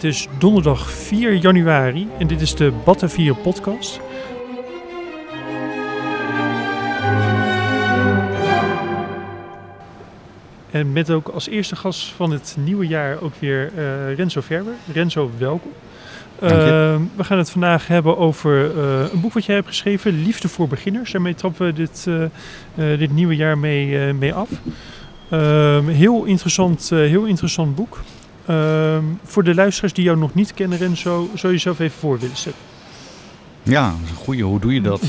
Het is donderdag 4 januari en dit is de Batavier podcast. En met ook als eerste gast van het nieuwe jaar ook weer uh, Renzo Verber. Renzo, welkom. Uh, we gaan het vandaag hebben over uh, een boek wat jij hebt geschreven, Liefde voor Beginners. Daarmee trappen we dit, dit nieuwe jaar mee, mee af. Ehm, heel, interessant, heel interessant boek. Ehm, voor de luisteraars die jou nog niet kennen, Renzo, zou je jezelf even voor willen stellen? Ja, dat is een goeie. Hoe doe je dat?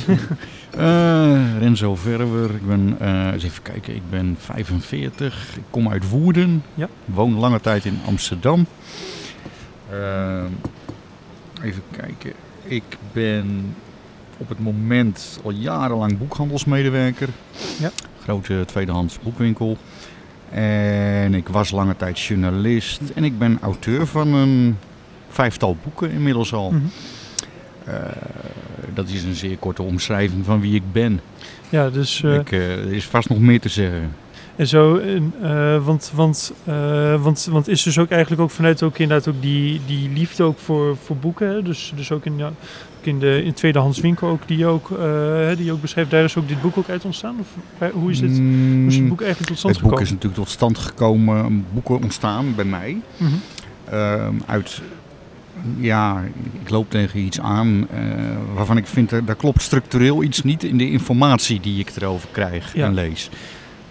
uh, Renzo Verwer. Ik ben, uh, eens even kijken, ik ben 45. Ik kom uit Woerden. Ja. Woon lange tijd in Amsterdam. Uh, even kijken. Ik ben op het moment al jarenlang boekhandelsmedewerker. Ja. Grote tweedehands boekwinkel. En ik was lange tijd journalist. En ik ben auteur van een vijftal boeken inmiddels al. Mm -hmm. uh, dat is een zeer korte omschrijving van wie ik ben. Ja, dus... Uh, ik, uh, er is vast nog meer te zeggen. En zo, uh, want, want, want, want is dus ook eigenlijk ook vanuit ook inderdaad ook die, die liefde ook voor, voor boeken. Dus, dus ook in, ja, in de in tweedehands winkel ook die je ook, die je ook beschrijft. Daar is ook dit boek ook uit ontstaan? Of hoe is dit, hoe is het boek eigenlijk tot stand het gekomen? Het boek is natuurlijk tot stand gekomen, boeken ontstaan bij mij. Mm -hmm. uh, uit ja, ik loop tegen iets aan uh, waarvan ik vind dat, dat klopt structureel iets niet in de informatie die ik erover krijg ja. en lees.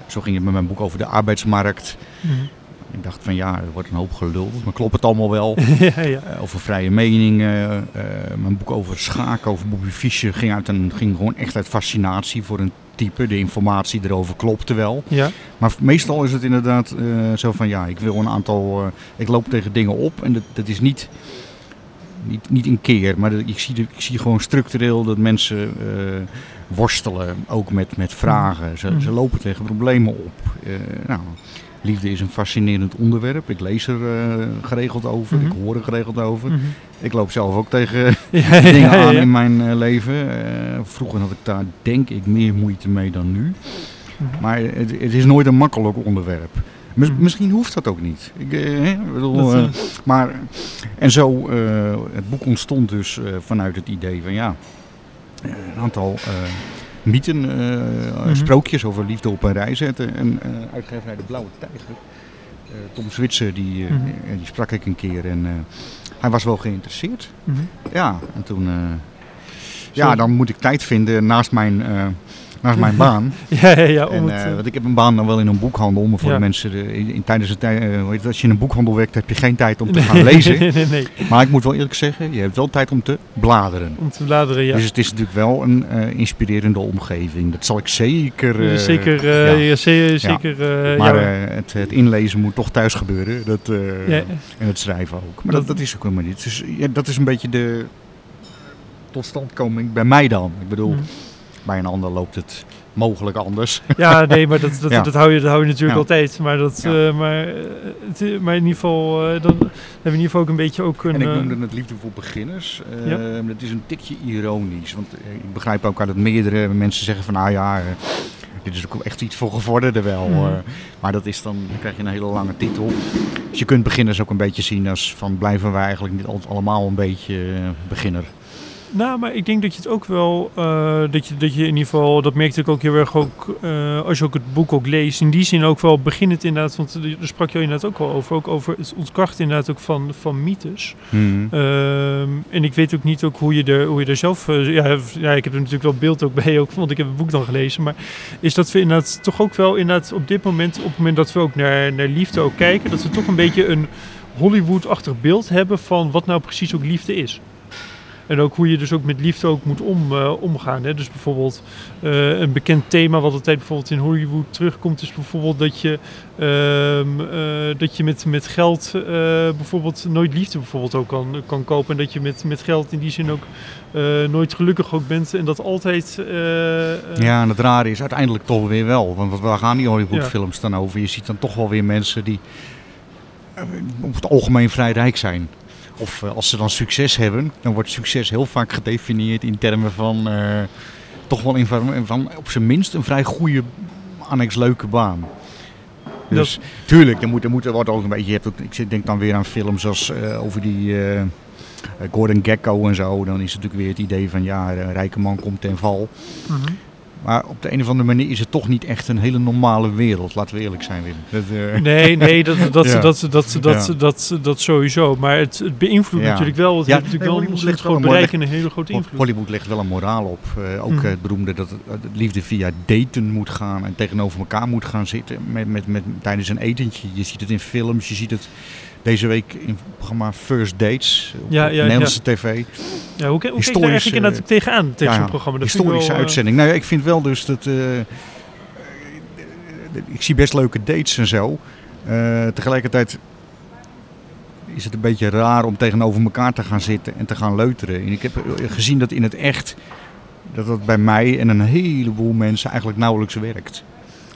Zo ging het met mijn boek over de arbeidsmarkt. Mm -hmm. Ik dacht van ja, er wordt een hoop geluld, maar klopt het allemaal wel? ja, ja. Uh, over vrije meningen. Uh, mijn boek over schaken, over Bobby Fischer, ging, uit een, ging gewoon echt uit fascinatie voor een type. De informatie erover klopte wel. Ja. Maar meestal is het inderdaad zo van ja, ik wil een aantal. ik loop tegen dingen op en dat, dat is niet niet, niet een keer, maar ik zie, ik zie gewoon structureel dat mensen worstelen, ook met, met vragen. Ze, mm. ze lopen tegen problemen op. Nou, liefde is een fascinerend onderwerp. Ik lees er uh, geregeld over, mm -hmm. ik hoor er geregeld over. Mm -hmm. Ik loop zelf ook tegen ja, dingen ja, ja, aan in mijn leven. vroeger had ik daar denk ik meer moeite mee dan nu. -hmm. Maar het, het is nooit een makkelijk onderwerp. Mis, misschien hoeft dat ook niet. Ik, eh, bedoel, maar, en zo, het boek ontstond dus vanuit het idee van ja, een aantal mythen, mm -hmm. sprookjes over liefde op een rij zetten. En uitgeverij De Blauwe Tijger, Tom Zwitser, die, mm -hmm. die sprak ik een keer en hij was wel geïnteresseerd. Mm -hmm. Ja, en toen, ja, dan moet ik tijd vinden naast mijn naast mijn baan. ja, ja, ja. En, het, uh, want ik heb een baan dan wel in een boekhandel. Maar voor ja. de mensen, de, in, in, tijdens het, uh, je, als je in een boekhandel werkt, heb je geen tijd om te gaan lezen. nee, nee, nee. Maar ik moet wel eerlijk zeggen, je hebt wel tijd om te bladeren. Om te bladeren, ja. Dus het is natuurlijk wel een uh, inspirerende omgeving. Dat zal ik zeker... zeker, ja. ja. zeker maar het, het, inlezen moet toch thuis gebeuren. Dat, En het schrijven ook. Maar dat, dat, dat is ook helemaal niet. Dus, dat is een beetje de totstandkoming bij mij dan. Ik bedoel... Mm. Bij een ander loopt het mogelijk anders. Ja, nee, maar dat, dat, ja. dat, hou, je, dat hou je natuurlijk ja. altijd. Maar, dat, ja. uh, maar, het, maar in ieder geval, uh, dan hebben we in ieder geval ook een beetje ook een... En ik noemde het liefde voor beginners. Uh, dat is een tikje ironisch. Want ik begrijp ook dat meerdere mensen zeggen van, nou ja... dit is ook echt iets voor gevorderden wel. Mm. maar dat is dan, dan krijg je een hele lange titel. Dus je kunt beginners ook een beetje zien als van blijven wij eigenlijk niet allemaal een beetje beginner. Nou, maar ik denk dat je het ook wel, uh, dat, je, dat je in ieder geval, dat merkte ik ook heel erg ook, uh, als je ook het boek ook leest, in die zin ook wel beginnend inderdaad, want daar sprak je inderdaad ook wel over, ook over het ontkrachten inderdaad ook van, van mythes. Mm. Uh, en ik weet ook niet ook hoe je er, hoe je er zelf, ja, ja, ik heb er natuurlijk wel beeld ook bij, ook, want ik heb het boek dan gelezen, maar is dat we inderdaad toch ook wel inderdaad op dit moment, op het moment dat we ook naar, naar liefde ook kijken, dat we toch een beetje een Hollywood-achtig beeld hebben van wat nou precies ook liefde is. En ook hoe je dus ook met liefde ook moet om, uh, omgaan. Hè? Dus bijvoorbeeld uh, een bekend thema wat altijd bijvoorbeeld in Hollywood terugkomt, is bijvoorbeeld dat je, uh, dat je met, met geld bijvoorbeeld nooit liefde bijvoorbeeld ook kan, kan kopen. En dat je met, met geld in die zin ook nooit gelukkig ook bent. En dat altijd... ja, en het rare is uiteindelijk toch weer wel. Want waar gaan die Hollywood films ja. dan over? Je ziet dan toch wel weer mensen die op het algemeen vrij rijk zijn. Of uh, als ze dan succes hebben, dan wordt succes heel vaak gedefinieerd in termen van uh, toch wel in van op zijn minst een vrij goede, annex leuke baan. Dus tuurlijk, er, moet, er, moet, er wordt ook een beetje, je hebt ik denk dan weer aan films als uh, over die uh, Gordon Gekko en zo. Dan is het natuurlijk weer het idee van ja, een rijke man komt ten val. Mm -hmm. Maar op de een of andere manier is het toch niet echt een hele normale wereld. Laten we eerlijk zijn, Wim. Dat, uh... Nee, nee, dat, dat, ja. dat, dat, dat, ja. dat, dat, sowieso. Maar het, het beïnvloedt ja. natuurlijk wel. Het heeft natuurlijk nee, wel een groot bereik en een hele grote invloed. Hollywood legt wel een moraal op. Uh, ook mm. het beroemde dat het, liefde via daten moet gaan en tegenover elkaar moet gaan zitten. Met, met, met, tijdens een etentje. Je ziet het in films, je ziet het deze week in het programma First Dates op ja, ja, Nederlandse tv. Ja, hoe, hoe kijk je daar eigenlijk inderdaad tegenaan, tegen zo'n programma? Dat historische wel, uitzending. Nou ja, ik vind wel dus dat... Uh, ik zie best leuke dates en zo. Uh, tegelijkertijd is het een beetje raar om tegenover elkaar te gaan zitten en te gaan leuteren. En ik heb gezien dat in het echt, dat dat bij mij en een heleboel mensen eigenlijk nauwelijks werkt.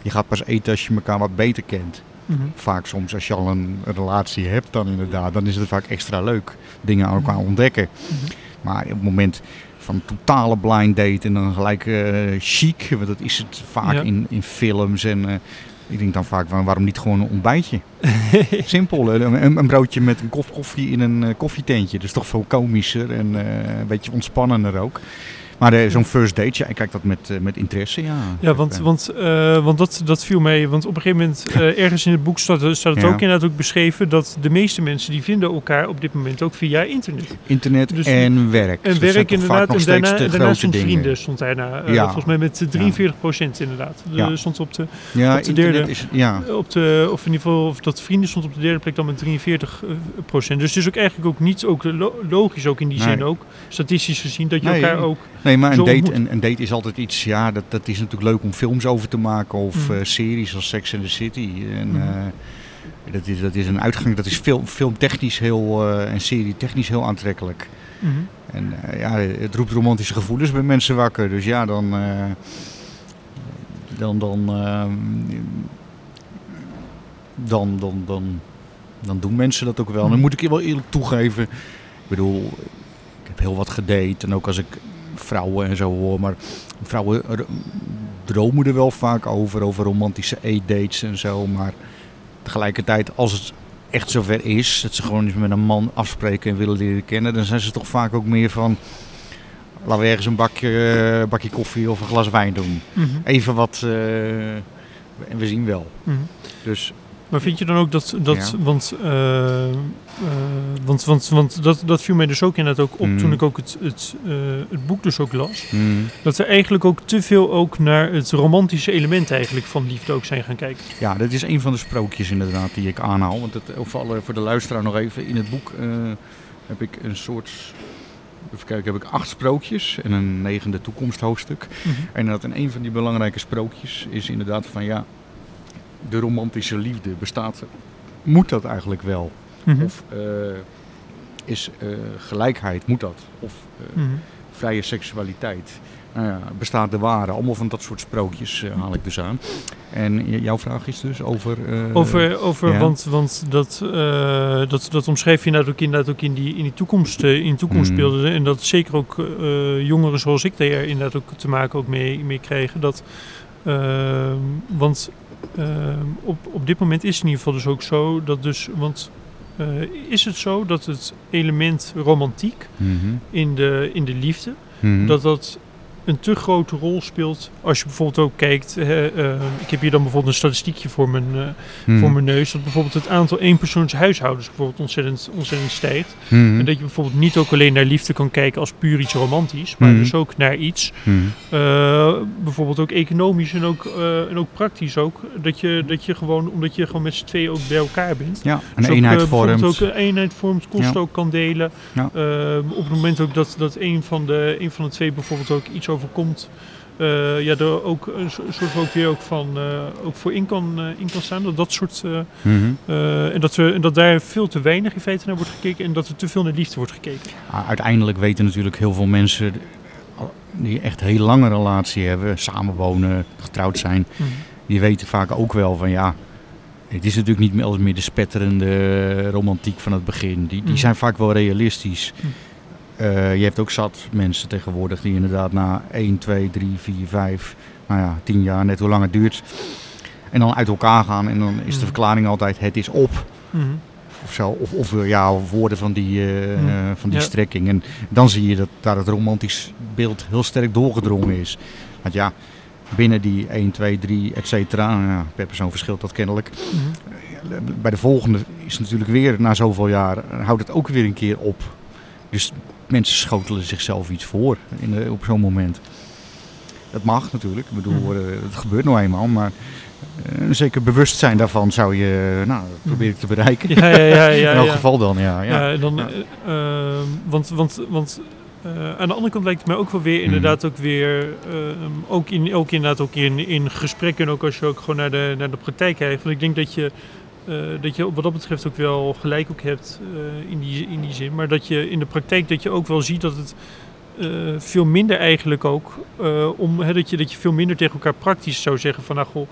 Je gaat pas eten als je elkaar wat beter kent. Mm -hmm. Vaak soms als je al een relatie hebt dan inderdaad, dan is het vaak extra leuk dingen aan elkaar ontdekken. Mm -hmm. Maar op het moment van totale blind date en dan gelijk uh, chic, want dat is het vaak ja. in, in films en uh, ik denk dan vaak, waarom niet gewoon een ontbijtje? Simpel, een, een, broodje met een kop koffie in een uh, koffietentje. Dat is toch veel komischer en een beetje ontspannender ook. Maar zo'n first date, ja, ik kijk dat met, uh, met interesse, ja. Ja, want, want, uh, want dat, dat viel mee. Want op een gegeven moment, ergens in het boek staat, staat het ja. ook inderdaad ook beschreven... dat de meeste mensen die vinden elkaar op dit moment ook via internet. Internet dus, en werk. En dus werk inderdaad. En daarna, en daarna stond vrienden stond daarna. Ja. Volgens mij met 43 procent inderdaad. Stond op de, ja, op de derde... Is, ja. Op de, of in ieder geval, of dat vrienden stond op de derde plek dan met 43 procent. Dus het is ook eigenlijk ook niet ook logisch ook in die nee. zin ook. Statistisch gezien dat je nee. elkaar ook... Nee, maar een date, een, een, date is altijd iets, ja, dat, dat is natuurlijk leuk om films over te maken of mm. uh, series als Sex and the City. En, mm. uh, dat, is, dat is een uitgang, dat is film, filmtechnisch heel uh, en serie technisch heel aantrekkelijk. Mm. En ja, het roept romantische gevoelens bij mensen wakker. Dus ja, dan. dan, dan, dan, dan, dan, dan doen mensen dat ook wel. Dan moet ik je wel eerlijk toegeven. Ik bedoel, ik heb heel wat gedate. En ook als ik vrouwen en zo hoor. Maar vrouwen dromen er wel vaak over, over romantische e-dates en zo. Maar tegelijkertijd, als het echt zover is, dat ze gewoon eens met een man afspreken en willen leren kennen, dan zijn ze toch vaak ook meer van. Laten we ergens een bakje, bakje koffie of een glas wijn doen. Mm -hmm. Even wat. Uh, en we zien wel. Mm -hmm. Dus maar vind je dan ook dat, dat ja. want, uh, uh, want, want, want dat, dat viel mij dus ook inderdaad ook op mm. toen ik ook het, het, uh, het boek dus ook las. Mm. Dat we eigenlijk ook te veel ook naar het romantische element eigenlijk van liefde ook zijn gaan kijken. Ja, dat is een van de sprookjes inderdaad die ik aanhaal. Want het, of alle, voor de luisteraar nog even, in het boek heb ik een soort... Even kijken, heb ik acht sprookjes en een negende toekomsthoofdstuk. Mm -hmm. En dat in een van die belangrijke sprookjes is inderdaad van ja, de romantische liefde bestaat. Moet dat eigenlijk wel? Mm -hmm. Of uh, is uh, gelijkheid, moet dat? Of uh, mm -hmm. vrije seksualiteit? Nou ja, bestaat de ware? Allemaal van dat soort sprookjes haal ik dus aan. En jouw vraag is dus over... over, over ja. want, want dat, dat, dat omschreef je inderdaad ook, inderdaad ook in die, in die toekomst, in toekomstbeelden. Mm. En dat zeker ook jongeren zoals ik daar inderdaad ook te maken ook mee, mee kregen. Dat, want op, op dit moment is het in ieder geval dus ook zo dat dus, want uh, is het zo dat het element romantiek mm -hmm. in, de, in de liefde, mm -hmm. dat dat een te grote rol speelt. Als je bijvoorbeeld ook kijkt, hè, uh, ik heb hier dan bijvoorbeeld een statistiekje voor mijn, uh, hmm. voor mijn neus, dat bijvoorbeeld het aantal eenpersoonshuishoudens bijvoorbeeld ontzettend, ontzettend stijgt. Hmm. En dat je bijvoorbeeld niet ook alleen naar liefde kan kijken als puur iets romantisch, maar hmm. dus ook naar iets, uh, bijvoorbeeld ook economisch en ook, en ook praktisch ook, dat je, dat je gewoon, omdat je gewoon met z'n tweeën ook bij elkaar bent. Ja, een dus eenheid ook, vormt. ook een eenheid vormt, kosten ja. ook kan delen. Ja. op het moment ook dat, dat een, van de, een van de twee bijvoorbeeld ook iets overkomt, uh, ja, er ook een soort ook weer ook van uh, ook voor in kan, uh, in kan staan. Dat dat soort mm -hmm. en, dat we, en dat daar veel te weinig in feite naar wordt gekeken en dat er te veel naar liefde wordt gekeken. Uiteindelijk weten natuurlijk heel veel mensen die echt een heel lange relatie hebben, samenwonen, getrouwd zijn, mm -hmm. die weten vaak ook wel van ja. Het is natuurlijk niet meer, meer de spetterende romantiek van het begin. Die, die mm -hmm. zijn vaak wel realistisch. Uh, je hebt ook zat mensen tegenwoordig die inderdaad na 1, 2, 3, 4, 5, nou ja, 10 jaar, net hoe lang het duurt. En dan uit elkaar gaan en dan is de Mhm. verklaring altijd het is op. Mhm. Of zo. Of, of eh, ja, woorden van die, eh, van die Ja. strekking. En dan zie je dat daar het romantisch beeld heel sterk doorgedrongen is. Want ja, binnen die 1, 2, 3, et cetera. nou Ja, per persoon verschilt dat kennelijk. Mhm. Bij de volgende is natuurlijk weer na zoveel jaar, houdt het ook weer een keer op. Dus mensen schotelen zichzelf iets voor in de, op zo'n moment. Dat mag natuurlijk, ik bedoel, Mhm. eh, het gebeurt nou eenmaal, maar eh, een zeker bewustzijn daarvan zou je, nou, dat probeer ik te bereiken. Ja, ja, ja, ja, in elk ja. geval dan, ja. ja. Ja, dan, Ja. eh, ehm, want, want, want eh, aan de andere kant lijkt het mij ook wel weer Mhm. inderdaad ook weer, ehm, ook, in, ook inderdaad ook in, in gesprekken en ook als je ook gewoon naar de, naar de praktijk kijkt. Want ik denk dat je, eh, dat je wat dat betreft ook wel gelijk ook hebt eh, in, die, in die zin. Maar dat je in de praktijk dat je ook wel ziet dat het eh, veel minder eigenlijk ook, om, hè, dat, je, dat je veel minder tegen elkaar praktisch zou zeggen van nou goh,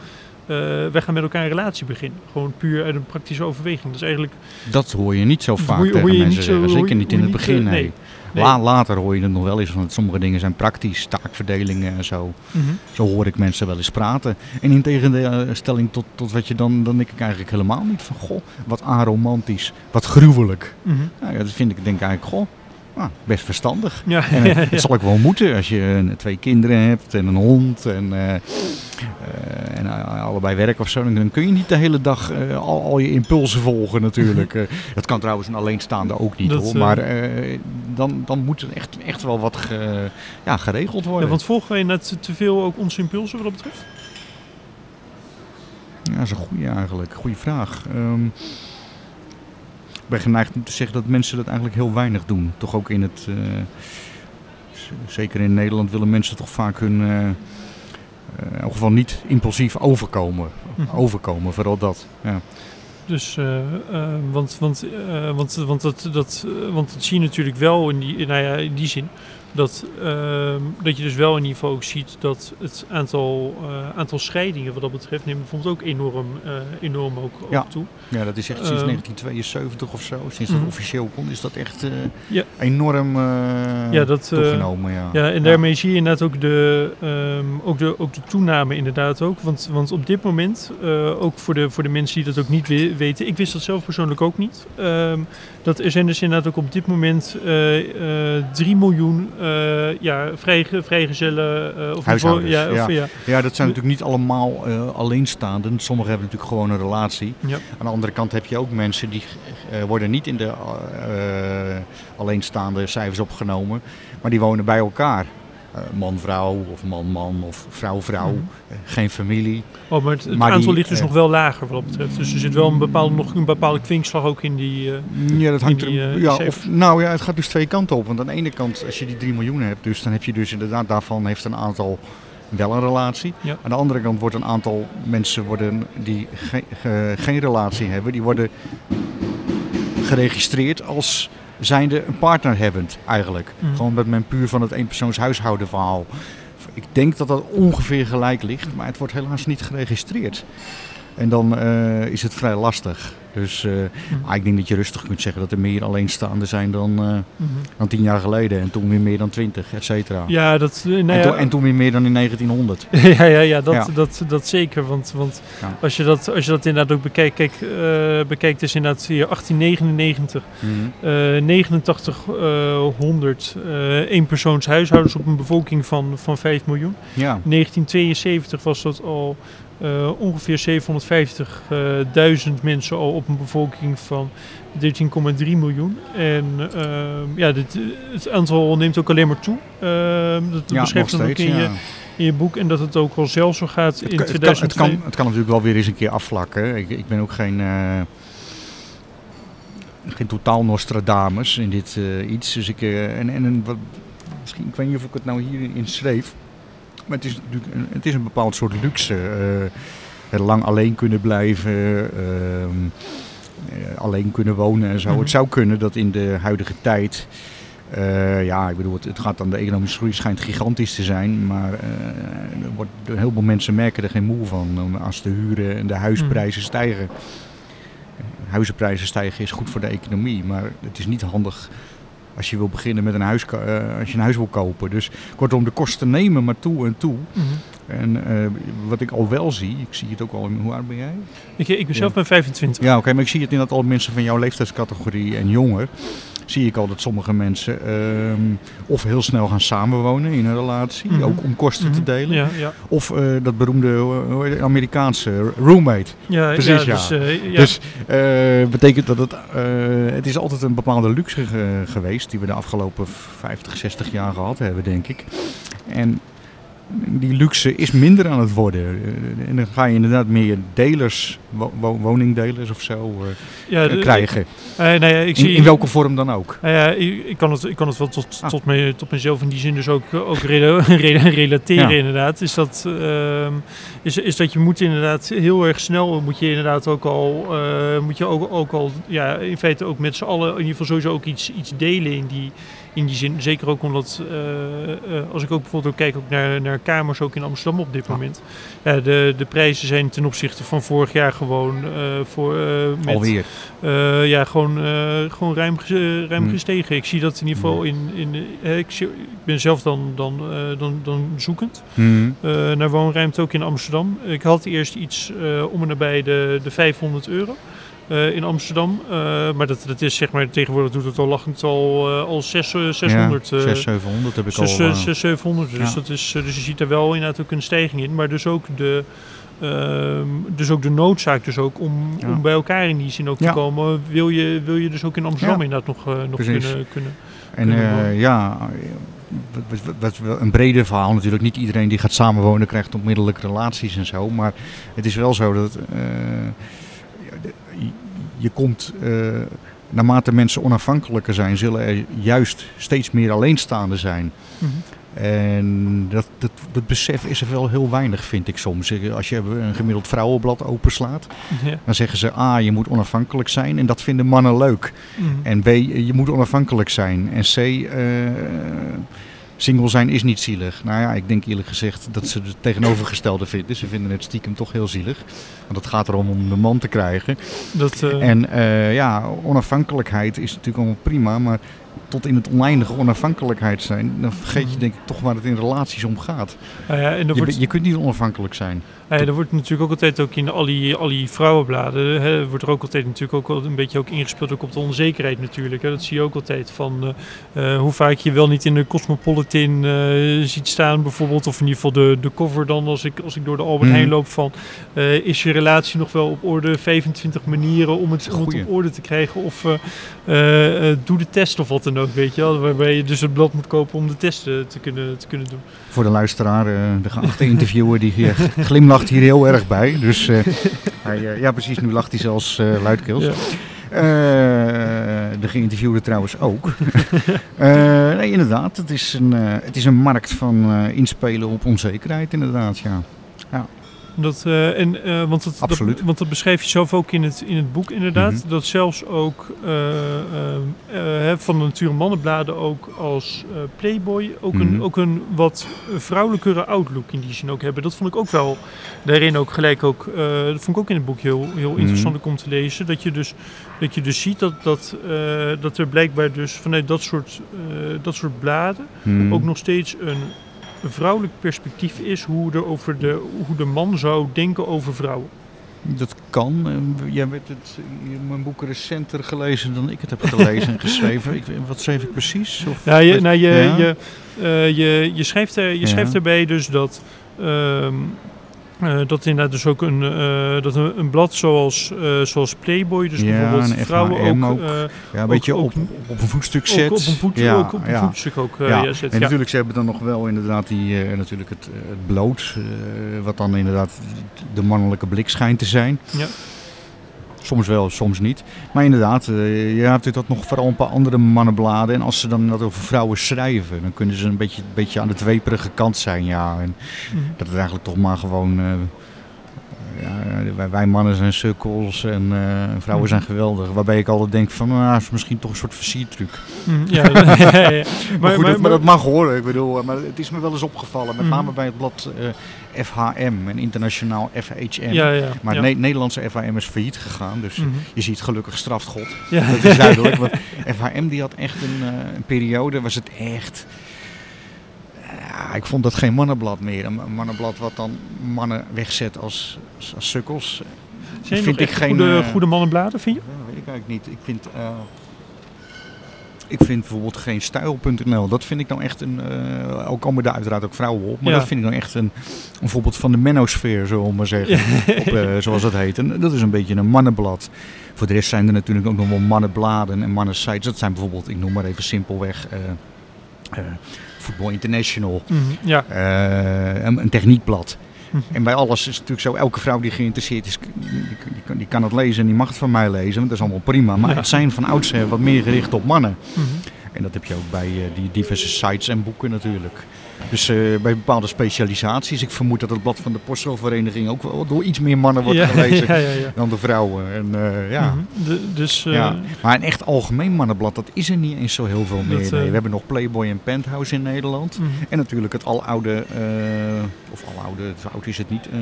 wij gaan met elkaar een relatie beginnen. Gewoon puur uit een praktische overweging. Dat is eigenlijk Dat hoor je niet zo vaak Hoor je- tegen hoor je mensen zo- zeggen. Zeker niet in het begin, nee. nee. Nee. La- later hoor je het nog wel eens, want sommige dingen zijn praktisch, taakverdelingen en zo. Mhm. Zo hoor ik mensen wel eens praten. En in tegenstelling tot, tot wat je dan, dan denk ik eigenlijk helemaal niet van, goh, wat aromantisch, wat gruwelijk. Mhm. Nou ja, dat vind ik denk ik eigenlijk, goh, nou, best verstandig. Ja, En ja, eh, ja. dat zal ik wel moeten als je twee kinderen hebt en een hond en, eh, eh, en allebei werk of zo. Dan, kun je niet de hele dag al, al je impulsen volgen natuurlijk. Dat kan trouwens een alleenstaande ook niet Dat, hoor. Maar dan, dan moet er echt, echt wel wat ge- ja, geregeld worden. Ja, want volgen wij net te veel ook onze impulsen wat dat betreft? Ja, dat is een goede eigenlijk. Goede vraag. Ik ben geneigd om te zeggen dat mensen dat eigenlijk heel weinig doen. Toch ook in het... eh, zeker in Nederland willen mensen toch vaak hun... eh, in elk geval niet impulsief overkomen. Mhm. Overkomen, vooral dat. Ja. Dus, want, want, want, want, dat, dat, want dat zie je natuurlijk wel in die, nou ja, in die zin. Dat, ehm, dat je dus wel in ieder geval ook ziet dat het aantal, eh, aantal scheidingen wat dat betreft neemt bijvoorbeeld ook enorm, eh, enorm ook, toe. ja, dat is echt sinds Ehm. 1972 of zo. Sinds Mhm. dat officieel kon, is dat echt eh, Ja. enorm Ja, dat, toegenomen. Ja, Ja, en daarmee zie je inderdaad ook de, ehm, ook de, ook de toename inderdaad ook. Want, want op dit moment, ook voor de, voor de mensen die dat ook niet we- weten, ik wist dat zelf persoonlijk ook niet. ehm, dat er zijn dus inderdaad ook op dit moment eh eh 3 miljoen eh ja, vrij, vrijgezellen... eh of Huishoudens, ja, of, ja. ja. Ja, dat zijn natuurlijk niet allemaal eh, alleenstaanden. Sommigen hebben natuurlijk gewoon een relatie. Ja. Aan de andere kant heb je ook mensen die eh, worden niet in de eh, alleenstaande cijfers opgenomen, maar die wonen bij elkaar. Eh, Man-vrouw of man-man of vrouw-vrouw. Mhm. Eh, geen familie. Oh, maar het, het Maar die, aantal ligt dus eh, nog wel lager wat dat betreft. Dus er zit wel een bepaalde, nog een bepaalde kwinkslag ook in die... Ja, dat hangt die, er. ja, of, nou ja, het gaat dus twee kanten op. Want aan de ene kant, als je die 3 miljoen hebt, dus dan heb je dus inderdaad daarvan heeft een aantal wel een relatie. Ja. Aan de andere kant wordt een aantal mensen worden die ge- ge- geen relatie hebben, die worden geregistreerd als zijnde een partner hebbend eigenlijk. Mhm. Gewoon met men puur van het eenpersoons huishouden verhaal. Ik denk dat dat ongeveer gelijk ligt, maar het wordt helaas niet geregistreerd. En dan eh, is het vrij lastig. Dus ah, ik denk dat je rustig kunt zeggen dat er meer alleenstaanden zijn dan, eh, mhm. dan tien jaar geleden. En toen weer meer dan twintig, et cetera. Ja, dat... eh, nou en, ja, toen- en toen weer meer dan in 1900. ja, ja, ja, dat, Ja. Dat, dat zeker. Want, want Ja. als, je dat, als je dat inderdaad ook bekijkt, kijk, bekijkt is inderdaad hier 1899, eh 8900 eh eenpersoonshuishoudens op een bevolking van, van 5 miljoen. Ja, 1972 was dat al ongeveer 750.000 mensen al op een bevolking van 13,3 miljoen. En ehm, ja, dit, het aantal neemt ook alleen maar toe. Ehm, dat ja beschrijft dan ook in je, in je boek. En dat het ook al zelfs zo gaat Het, in kan- het, kan, het, 2002. kan, het kan natuurlijk wel weer eens een keer afvlakken. Ik, ik ben ook geen, eh, geen totaal Nostradamus in dit eh, iets. Dus ik, eh, en, en wat, misschien, ik weet niet of ik het nou hierin schreef. Maar het is natuurlijk een, het is een bepaald soort luxe. het lang alleen kunnen blijven. ehm, eh, alleen kunnen wonen en zo. Mhm. Het zou kunnen dat in de huidige tijd. ja, ik bedoel, het, het gaat dan de economische groei schijnt gigantisch te zijn. Maar er wordt, heel veel mensen merken er geen moe van. Als de huren en de huisprijzen stijgen. Huizenprijzen stijgen is goed voor de economie. Maar het is niet handig als je wil beginnen met een huis, uh, als je een huis wil kopen. Dus kortom, de kosten nemen maar toe en toe. Mhm. En uh, wat ik al wel zie, ik zie het ook al, hoe oud ben jij? Ik, ik ben zelf ja. 25. Ja, oké, okay, maar ik zie het inderdaad al mensen van jouw leeftijdscategorie en jonger zie ik al dat sommige mensen uh, of heel snel gaan samenwonen in een relatie, mm -hmm. ook om kosten mm -hmm. te delen. Ja, ja. Of uh, dat beroemde uh, Amerikaanse roommate. Ja, Precies, ja. ja. Dus, ja. dus betekent dat het, het is altijd een bepaalde luxe ge geweest die we de afgelopen 50, 60 jaar gehad hebben, denk ik. En die luxe is minder aan het worden. En dan ga je inderdaad meer delers, wo woningdelers of zo ja, de, krijgen. Uh, nou ja, ik zie, in, in, welke vorm dan ook. Uh, ja, ik, ik, kan het, ik kan het wel tot, ah. tot, me, tot mezelf in die zin dus ook, ook re relateren ja. inderdaad. Is dat, is, is dat je moet inderdaad heel erg snel, moet je inderdaad ook al, moet je ook, ook al, ja, in feite ook met z'n allen in ieder geval sowieso ook iets, iets delen in die in die zin, zeker ook omdat, uh, uh, als ik ook bijvoorbeeld ook kijk ook naar, naar kamers ook in Amsterdam op dit moment. Ja, de, de prijzen zijn ten opzichte van vorig jaar gewoon voor... met, Alweer? ja, gewoon, gewoon ruim, ruim mm. gestegen. Ik zie dat in ieder geval in... in ik, zie, ik ben zelf dan, dan, dan, dan zoekend mm. naar woonruimte ook in Amsterdam. Ik had eerst iets om en nabij de, de 500 euro. Uh, in Amsterdam. Uh, maar dat, dat is zeg maar, tegenwoordig doet het al lachend al, uh, al 6, 600. Ja, 6, 700 heb ik 6, al. 6, 700. Dus, ja. dat is, dus je ziet er wel inderdaad ook een stijging in. Maar dus ook de, dus ook de noodzaak dus ook om, ja. om bij elkaar in die zin ook te ja. komen. Wil je, wil je dus ook in Amsterdam inderdaad nog, nog kunnen, kunnen. En kunnen ja, wat, een breder verhaal natuurlijk. Niet iedereen die gaat samenwonen krijgt onmiddellijk relaties en zo. Maar het is wel zo dat je komt, uh, naarmate mensen onafhankelijker zijn, zullen er juist steeds meer alleenstaande zijn. Mm -hmm. En dat, dat, dat, besef is er wel heel weinig, vind ik soms. Als je een gemiddeld vrouwenblad openslaat, ja. dan zeggen ze A, je moet onafhankelijk zijn. En dat vinden mannen leuk. Mm -hmm. En B, je moet onafhankelijk zijn. En C, uh, single zijn is niet zielig. Nou ja, ik denk eerlijk gezegd dat ze het tegenovergestelde vinden. Ze vinden het stiekem toch heel zielig. Want het gaat erom om de man te krijgen. Dat, uh... En uh, ja, onafhankelijkheid is natuurlijk allemaal prima. Maar tot in het oneindige onafhankelijkheid zijn, dan vergeet je denk ik toch waar het in relaties om gaat. Ah ja, en je, wordt... je kunt niet onafhankelijk zijn. Ah ja, er wordt natuurlijk ook altijd ook in al die, al die vrouwenbladen, hè, wordt er ook altijd natuurlijk ook een beetje ook ingespeeld ook op de onzekerheid natuurlijk. Hè. Dat zie je ook altijd van uh, uh, hoe vaak je wel niet in de Cosmopolitan uh, ziet staan bijvoorbeeld, of in ieder geval de, de cover dan als ik, als ik door de Albert Mhm. heen loop van is je relatie nog wel op orde, 25 manieren om het, om het Goeie. op orde te krijgen of doe de test of wat dan ook, weet je wel. Waarbij je dus het blad moet kopen om de test te kunnen, te kunnen doen. Voor de luisteraar, uh, de geachte interviewer, die hier glimlacht hier heel erg bij. Dus hij, ja, precies, nu lacht hij zelfs luidkeels. Ja. de geïnterviewde trouwens ook. nee, inderdaad, het is een, het is een markt van inspelen op onzekerheid, inderdaad, ja. Dat, uh, en, uh, want, Absoluut. Dat, want dat beschrijf je zelf ook in het, in het boek inderdaad. Mm -hmm. Dat zelfs ook uh, van de Natuur en Mannenbladen ook als Playboy ook, Mhm. een, ook een wat vrouwelijkere outlook in die zin ook hebben. Dat vond ik ook wel daarin ook gelijk ook, dat vond ik ook in het boek heel, heel Mhm. interessant om te lezen. Dat je dus, dat je dus ziet dat, dat, dat er blijkbaar dus vanuit dat soort, dat soort bladen Mhm. ook nog steeds een een vrouwelijk perspectief is hoe, er over de, hoe de man zou denken over vrouwen. Dat kan. Jij hebt het, mijn boek recenter gelezen dan ik het heb gelezen en geschreven. Ik, wat schreef ik precies? Of ja, je, nou, je, ja? je, uh, je, je, schrijft, er, je Ja. schrijft erbij dus dat, um, uh, dat inderdaad dus ook een, uh, dat een, een blad zoals, uh, zoals Playboy, dus Ja, bijvoorbeeld en vrouwen ook, ook. Ja, een beetje ook- op, op een voetstuk zet. ook op een voet, ja, ook op een voetstuk ook Ja, ja, zet. En natuurlijk, ze hebben dan nog wel inderdaad die, natuurlijk het, het bloot, wat dan inderdaad de mannelijke blik schijnt te zijn. Ja. Soms wel, soms niet. Maar inderdaad, eh, je hebt dat nog vooral een paar andere mannenbladen. En als ze dan dat over vrouwen schrijven, dan kunnen ze een beetje, een beetje aan de dweperige kant zijn. Ja. En Mhm. dat het eigenlijk toch maar gewoon, eh, ja, wij, mannen zijn sukkels en eh, vrouwen zijn geweldig. Waarbij ik altijd denk van, nou, is misschien toch een soort versiertruc. Mm, ja, ja, ja, ja. Maar, goed, dat, maar dat mag horen. Ik bedoel, eh, maar het is me wel eens opgevallen. Met Mhm. name bij het blad eh, FHM en internationaal FHM. Maar het Ne- Nederlandse FHM is failliet gegaan. Dus Mhm. je ziet gelukkig straft God. Dat is duidelijk. Want FHM die had echt een, een periode, was het echt... Ja, ik vond dat geen mannenblad meer. Een mannenblad wat dan mannen wegzet als, als, als sukkels. Zijn er vind ik geen, goede, eh, goede mannenbladen, vind je? Ja, weet ik eigenlijk niet. Ik vind, eh, ik vind bijvoorbeeld geen stijl.nl. Dat vind ik nou echt een. eh ook komen daar uiteraard ook vrouwen op. Maar Ja. dat vind ik nou echt een, een voorbeeld van de menosfeer, zullen we maar zeggen. Op, zoals dat heet. En dat is een beetje een mannenblad. Voor de rest zijn er natuurlijk ook nog wel mannenbladen en mannensites. Dat zijn bijvoorbeeld, ik noem maar even simpelweg. Voetbal International, Mhm, Ja. eh, een, een techniekblad. Mhm. En bij alles is het natuurlijk zo, elke vrouw die geïnteresseerd is, die, die, kan, die kan het lezen en die mag het van mij lezen. want Dat is allemaal prima. Maar Ja. het zijn van oudsher wat meer gericht op mannen. Mhm. En dat heb je ook bij eh, die diverse sites en boeken natuurlijk. Dus eh, bij bepaalde specialisaties. Ik vermoed dat het blad van de Postzolvereniging ook wel door iets meer mannen wordt ja, gelezen ja, ja, ja. dan de vrouwen. En, eh, ja. Mhm. De- dus, eh, Ja, maar een echt algemeen mannenblad, dat is er niet eens zo heel veel meer. Dat, nee. eh, We hebben nog Playboy en Penthouse in Nederland. mhm. En natuurlijk het aloude, eh of aloude, zo oud is het niet. eh,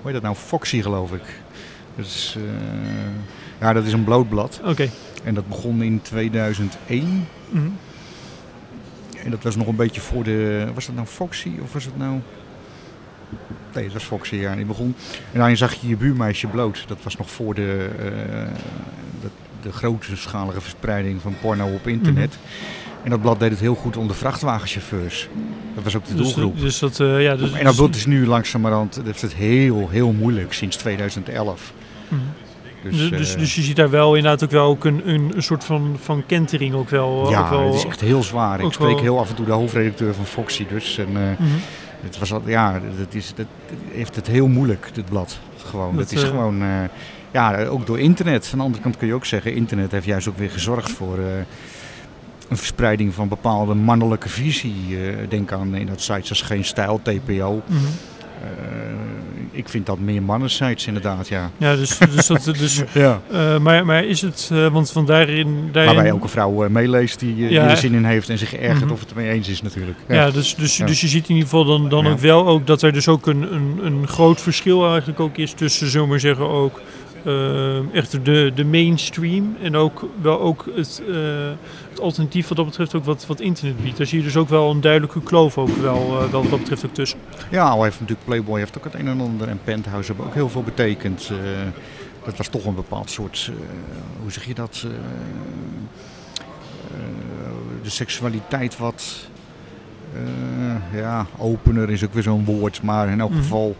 hoe heet dat nou? Foxy geloof ik. Eh, ja, dat is een blootblad. Oké. En dat begon in 2001. Mhm. En dat was nog een beetje voor de... Was dat nou Foxy of was het nou... Nee, het was Foxy, ja. Die begon... En dan zag je je buurmeisje bloot. Dat was nog voor de, eh, de, de grootschalige verspreiding van porno op internet. En dat blad deed het heel goed onder vrachtwagenchauffeurs. Dat was ook de Dus, doelgroep. dus dat, eh, ja, dus, en dat blad is nu langzamerhand... Dat is het heel, heel moeilijk sinds 2011. Mhm. Dus, Dus, dus, eh, dus je ziet daar wel inderdaad ook wel ook een, een, een soort van, van kentering ook wel. eh, ja, ook wel, het is echt heel zwaar. Ik spreek wel- heel af en toe de hoofdredacteur van Foxy dus. En, Mhm. Het was al, ja, dat, is, dat heeft het heel moeilijk, dit blad. Gewoon. Dat, Dat, is gewoon, ja, ook door internet. Aan de andere kant kun je ook zeggen, internet heeft juist ook weer gezorgd voor een verspreiding van bepaalde mannelijke visie. Denk aan in dat sites als Geen Stijl, TPO. Mhm. Ik vind dat meer mannensites inderdaad, ja. Ja, dus, dus, dat, dus ja. eh, maar, maar is het, eh, want van daarin... daarin Waarbij elke vrouw eh, meeleest die, eh, Ja. die er zin in heeft en zich ergert Mhm. of het ermee eens is natuurlijk. Ja, dus, dus, Ja. dus je ziet in ieder geval dan, dan ook wel ook dat er dus ook een, een, een groot verschil eigenlijk ook is tussen, zullen we maar zeggen, ook eh, echt de, de mainstream en ook wel ook het, eh, het alternatief wat dat betreft ook wat, wat internet biedt. Daar zie je dus ook wel een duidelijke kloof ook wel, eh, wel wat dat betreft ook tussen. Ja, al heeft natuurlijk Playboy heeft ook het een en ander en Penthouse hebben ook heel veel betekend. Eh, dat was toch een bepaald soort, hoe zeg je dat, de seksualiteit wat, ja, opener is ook weer zo'n woord, maar in elk Mhm. geval,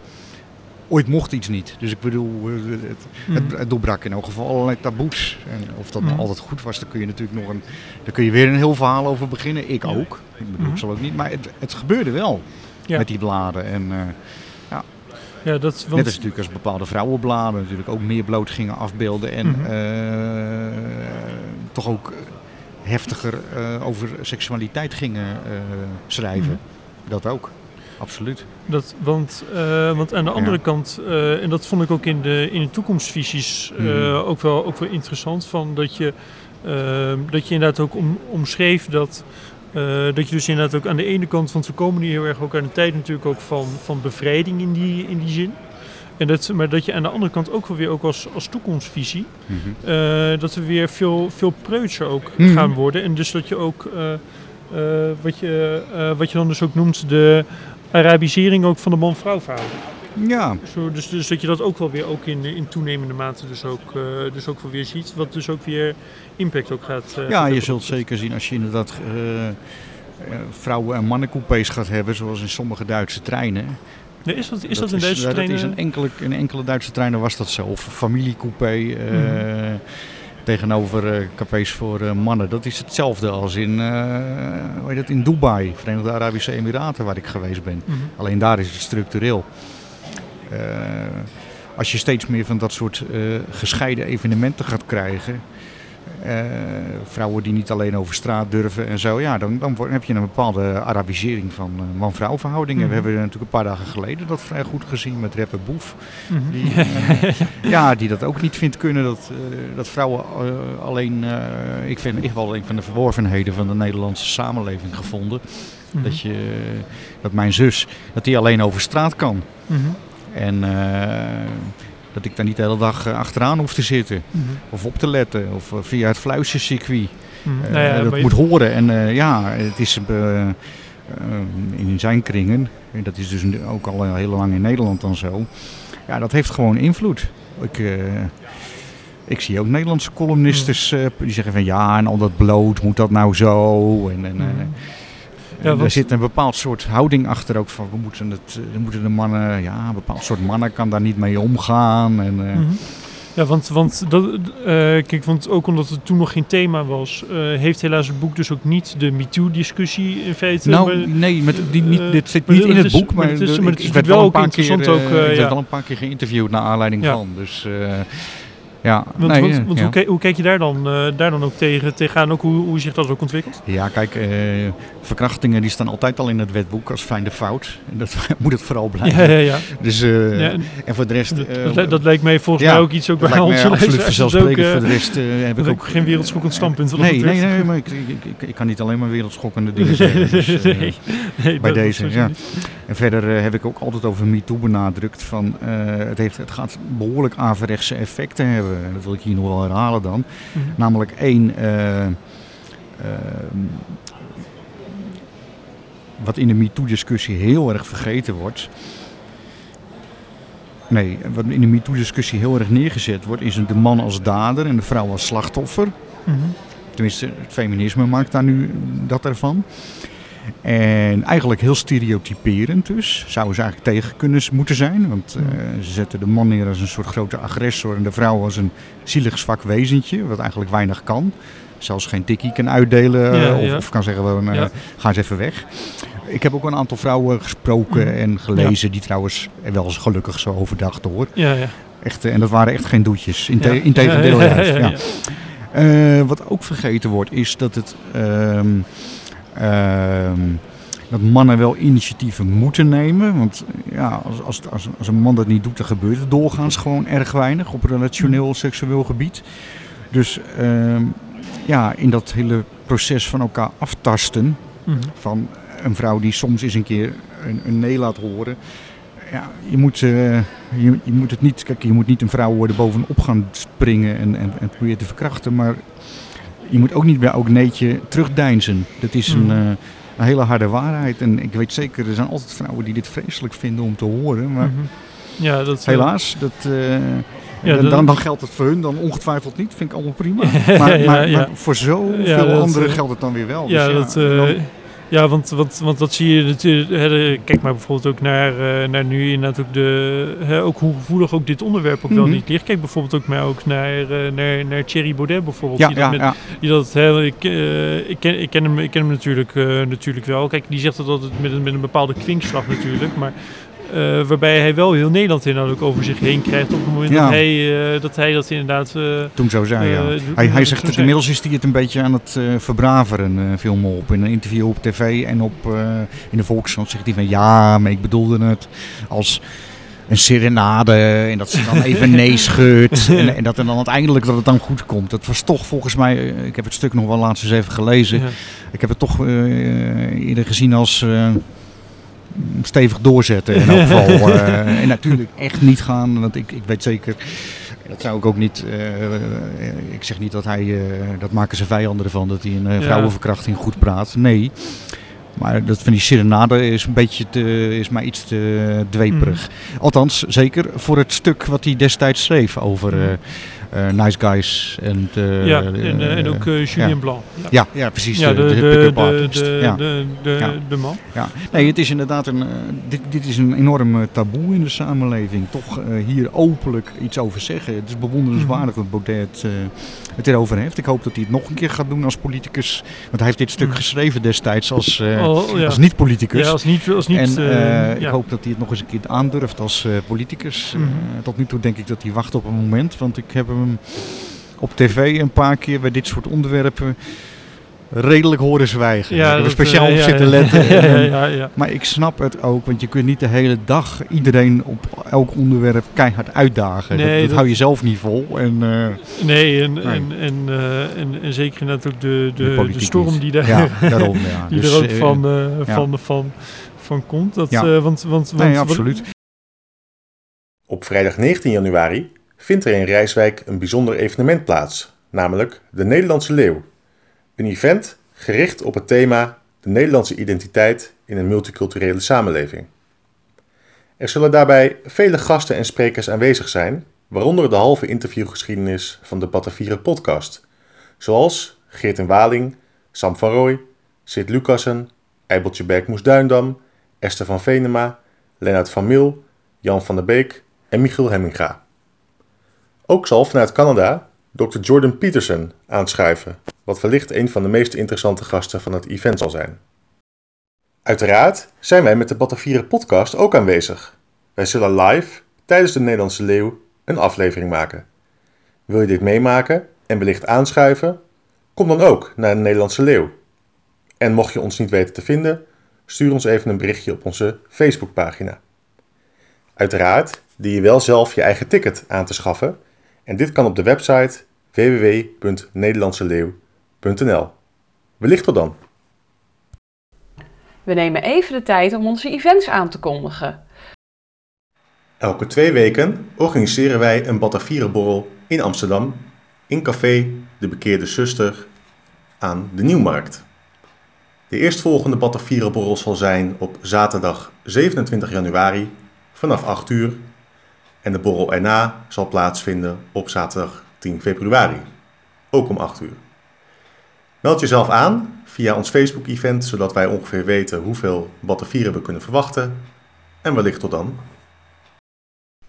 ooit mocht iets niet. Dus ik bedoel, eh, het, het, het doorbrak in elk geval allerlei taboes. En of dat nou Mhm. altijd goed was, daar kun je natuurlijk nog een, daar kun je weer een heel verhaal over beginnen. Ik ook. Ik bedoel, Mhm. ik zal ook niet, maar het, het gebeurde wel Ja. met die bladen. En, eh, Ja, dat, Net want, als natuurlijk als bepaalde vrouwenbladen natuurlijk ook meer bloot gingen afbeelden en eh, toch ook heftiger over seksualiteit gingen schrijven. Dat ook, absoluut. Dat, want, eh, want aan de andere Ja. kant, eh, en dat vond ik ook in de, in de toekomstvisies eh, Mhm. ook, wel, ook wel interessant, van dat, je, eh, dat je inderdaad ook om, omschreef dat, eh, dat je dus inderdaad ook aan de ene kant, want we komen nu heel erg ook aan de tijd natuurlijk ook van, van bevrijding in die, in die zin. En dat, maar dat je aan de andere kant ook wel weer ook als, als toekomstvisie, eh, dat we weer veel, veel preutser ook Mhm. gaan worden. En dus dat je ook, eh, eh, wat, je, eh, wat je dan dus ook noemt, de Arabisering ook van de man-vrouw verhouding. Ja, Zo, dus, dus dat je dat ook wel weer ook in, in toenemende mate dus ook, eh, dus ook wel weer ziet. Wat dus ook weer impact ook gaat... eh, ja, je zult zeker zien als je inderdaad eh, vrouwen- en mannencoupés gaat hebben, zoals in sommige Duitse treinen. Nee, is dat, is dat, in Duitse treinen? Dat is een enkele, in enkele Duitse treinen was dat zo. Of familiecoupé Mhm. Tegenover eh, cafés voor eh, mannen. Dat is hetzelfde als in, eh, hoe heet dat, in Dubai, Verenigde Arabische Emiraten, waar ik geweest ben. Mhm. Alleen daar is het structureel. Als je steeds meer van dat soort gescheiden evenementen gaat krijgen. Eh, vrouwen die niet alleen over straat durven en zo. Ja, dan, dan heb je een bepaalde Arabisering van uh, man-vrouw verhoudingen. Mhm. We hebben natuurlijk een paar dagen geleden dat vrij goed gezien met rapper Boef. Mhm. Die, eh, ja, die dat ook niet vindt kunnen. Dat, eh, dat vrouwen eh, alleen, eh, ik vind ik wel een van de verworvenheden van de Nederlandse samenleving gevonden. Mhm. Dat, je, dat mijn zus, dat die alleen over straat kan. Mhm. En eh, dat ik daar niet de hele dag eh, achteraan hoef te zitten. Mhm. Of op te letten. Of eh, via het fluistercircuit. Mhm. Nou ja, dat je- moet horen. En ja, het is in zijn kringen, en dat is dus ook al heel lang in Nederland dan zo. Ja, dat heeft gewoon invloed. Ik, ik zie ook Nederlandse columnistes eh, die zeggen van ja, en al dat bloot, moet dat nou zo? En, en, eh, En want- er zit een bepaald soort houding achter ook van we moeten het, eh, moeten de mannen, ja, een bepaald soort mannen kan daar niet mee omgaan. En, eh, Mhm. Ja, want, want dat, eh, kijk, want ook omdat het toen nog geen thema was, heeft helaas het boek dus ook niet de MeToo-discussie in feite. Nou, maar- nee, met, die, niet, dit zit niet in het is- boek, maar het is- de- maar ik- het is ik werd wel een paar keer, ook, ja. wel een paar keer geïnterviewd naar aanleiding Ja. van. Dus ja, want nee, want, eh, want ja. hoe, kijk je daar dan, eh, daar dan ook tegen, tegenaan, ook hoe, hoe zich dat ook ontwikkelt? Ja, kijk, eh, verkrachtingen die staan altijd al in het wetboek als fijne fout. En dat moet het vooral blijven. ja, ja. Dus, eh, Ja, en en voor de rest... dat, eh, dat, lijkt mij volgens ja, mij ook iets ook bij mij absoluut vanzelfsprekend. voor de rest heb ik ook... geen wereldschokkend standpunt Nee, nee, nee, maar ik, ik, ik, ik kan niet alleen maar wereldschokkende dingen zeggen. Dus, nee, nee, bij deze, ja. En verder heb ik ook altijd over MeToo benadrukt van eh, het, heeft, het gaat behoorlijk averechtse effecten hebben. En dat wil ik hier nog wel herhalen dan. Namelijk één, eh, ehm, wat in de MeToo-discussie heel erg vergeten wordt. Nee, wat in de MeToo-discussie heel erg neergezet wordt, is de man als dader en de vrouw als slachtoffer. Mhm. Tenminste, het feminisme maakt daar nu dat ervan. En eigenlijk heel stereotyperend dus. Zouden ze eigenlijk tegen kunnen moeten zijn. Want eh, ze zetten de man neer als een soort grote agressor en de vrouw als een zielig zwak wezentje. Wat eigenlijk weinig kan. Zelfs geen tikkie kan uitdelen Ja, eh, of, ja. of kan zeggen, well, Ja. ga eens even weg. Ik heb ook een aantal vrouwen gesproken Mhm. en gelezen die trouwens wel eens gelukkig zo overdachten hoor. Ja, ja. Echt, en dat waren echt geen doetjes. Inte Ja. Integendeel juist. wat ook vergeten wordt, is dat het. ehm, dat mannen wel initiatieven moeten nemen. Want ja, als, als, als, als een man dat niet doet, dan gebeurt het doorgaans gewoon erg weinig op relationeel, seksueel gebied. Dus ehm, ja, in dat hele proces van elkaar aftasten. Mhm. Van een vrouw die soms eens een keer een, een nee laat horen. Ja, je moet, eh, je, je moet het niet, kijk, je moet niet een vrouw worden bovenop gaan springen en, en, en proberen te verkrachten. Maar je moet ook niet bij elk neetje terugdeinzen. Dat is een, Mhm. eh, een hele harde waarheid. En ik weet zeker, er zijn altijd vrouwen die dit vreselijk vinden om te horen. Maar Mhm. Ja, dat helaas, dat, eh, Ja, dan, dat- dan, dan geldt het voor hun, dan ongetwijfeld niet. Vind ik allemaal prima. Maar, Ja, maar, ja. maar voor zoveel Ja, dat, anderen eh, geldt het dan weer wel. Ja, Dus dat, dan- eh, ja want, want, want dat zie je natuurlijk. Kijk maar bijvoorbeeld ook naar, eh, naar nu inderdaad ook, de, hè, ook hoe gevoelig ook dit onderwerp ook wel Mhm. niet ligt. Kijk bijvoorbeeld ook maar ook naar, eh, naar, naar Thierry Baudet bijvoorbeeld. ja, die dat ja, met, ja. Die dat ik, eh, ik, ken, ik, ken hem, ik ken hem natuurlijk, natuurlijk wel. Kijk, die zegt dat altijd met een, met een bepaalde kwinkslag natuurlijk. Maar eh, waarbij hij wel heel Nederland inderdaad ook over zich heen krijgt op het moment Ja. dat, hij, eh, dat hij dat inderdaad... eh, Toen zo zei, ja. Hij, hij zegt dat inmiddels is hij het een beetje aan het verbraveren, eh viel me op. In een interview op tv en op, in de Volkskrant zegt hij van ja, maar ik bedoelde het als een serenade en dat ze dan even nee schudt en, en dat er dan uiteindelijk dat het dan goed komt. Dat was toch volgens mij, ik heb het stuk nog wel laatst eens even gelezen, ja. ik heb het toch eerder gezien als stevig doorzetten in elk geval. Eh, en natuurlijk echt niet gaan, want ik, ik weet zeker, dat zou ik ook niet, eh, ik zeg niet dat hij, eh, dat maken ze vijanden ervan, dat hij een vrouwenverkrachting goed praat. Nee. Maar dat van die serenade is een beetje te, is mij iets te dweperig. Althans, zeker voor het stuk wat hij destijds schreef over eh, Nice Guys en... eh, ja, en, eh, en ook eh, Julien ja. Blanc. Ja. Ja, precies. Ja, de, de, de, de, de, man. Ja. Nee, het is inderdaad een, eh, dit, dit is een enorm eh, taboe in de samenleving. Toch eh, hier openlijk iets over zeggen. Het is bewonderenswaardig dat Baudet het, eh, het erover heeft. Ik hoop dat hij het nog een keer gaat doen als politicus. Want hij heeft dit stuk Mhm. geschreven destijds als, eh, Oh, ja. als niet-politicus. ja, als niet... Als niet en eh, eh, ik ja. hoop dat hij het nog eens een keer aandurft als eh, politicus. Mhm. Eh, tot nu toe denk ik dat hij wacht op een moment. Want ik heb hem op tv een paar keer bij dit soort onderwerpen redelijk horen zwijgen. Ja, ik heb er speciaal op zitten letten. ja, ja, ja, Maar ik snap het ook, want je kunt niet de hele dag iedereen op elk onderwerp keihard uitdagen. Nee, dat, dat, hou je zelf niet vol. En, uh, nee, en, En, en, uh, en, en, zeker natuurlijk de, de, de, storm die, daar, ja, daarom, ja. die dus, er ook uh, van, van, van, van komt. Dat, ja. want, want, want, nee, absoluut. Op vrijdag 19 januari vindt er in Rijswijk een bijzonder evenement plaats, namelijk de Nederlandse Leeuw. Een event gericht op het thema de Nederlandse identiteit in een multiculturele samenleving. Er zullen daarbij vele gasten en sprekers aanwezig zijn, waaronder de halve interviewgeschiedenis van de Batavieren podcast, zoals Geert en Waling, Sam van Rooij, Sid Lucassen, Eibeltje Bergmoes Duindam, Esther van Venema, Lennart van Mil, Jan van der Beek en Michiel Hemminga. Ook zal vanuit Canada Dr. Jordan Peterson aanschuiven, wat wellicht een van de meest interessante gasten van het event zal zijn. Uiteraard zijn wij met de Batavieren podcast ook aanwezig. Wij zullen live tijdens de Nederlandse Leeuw een aflevering maken. Wil je dit meemaken en wellicht aanschuiven? Kom dan ook naar de Nederlandse Leeuw. En mocht je ons niet weten te vinden, stuur ons even een berichtje op onze Facebookpagina. Uiteraard dien je wel zelf je eigen ticket aan te schaffen en dit kan op de website www.nederlandseleeuw.nl. Wellicht tot dan. We nemen even de tijd om onze events aan te kondigen. Elke twee weken organiseren wij een Batavierenborrel in Amsterdam in café De Bekeerde Zuster aan de Nieuwmarkt. De eerstvolgende Batavierenborrel zal zijn op zaterdag 27 januari vanaf 8 uur en de borrel erna zal plaatsvinden op zaterdag 10 februari, ook om 8 uur. Meld jezelf aan via ons Facebook-event, zodat wij ongeveer weten hoeveel batterijen we kunnen verwachten. En wellicht tot dan.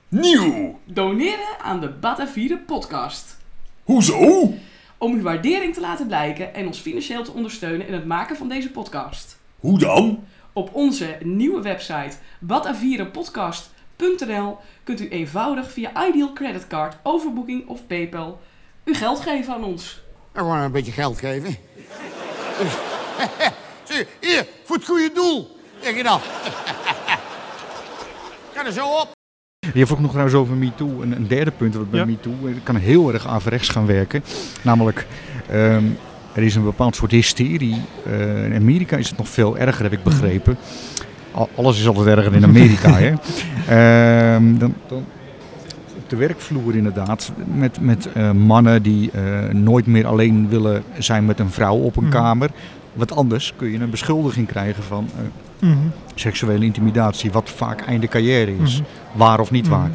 Nieuw! Doneren aan de Batavieren podcast. Hoezo? Om uw waardering te laten blijken en ons financieel te ondersteunen in het maken van deze podcast. Hoe dan? Op onze nieuwe website batavierenpodcast.nl kunt u eenvoudig via Ideal Creditcard, overboeking of PayPal uw geld geven aan ons. En gewoon een beetje geld geven. Zie, hier, voor het goede doel. Zeg je dan. Ga er zo op. Je vroeg nog trouwens over MeToo. Een, een derde punt wat bij ja. MeToo eh, kan heel erg averechts gaan werken. Namelijk, um, er is een bepaald soort hysterie. Uh, in Amerika is het nog veel erger, heb ik begrepen. Alles is altijd erger in Amerika, hè. Um, dan, dan op de werkvloer inderdaad. Met, met uh, mannen die uh, nooit meer alleen willen zijn met een vrouw op een mm. kamer. Wat anders kun je een beschuldiging krijgen van mm -hmm. seksuele intimidatie. Wat vaak einde carrière is. Mm -hmm. Waar of niet waar.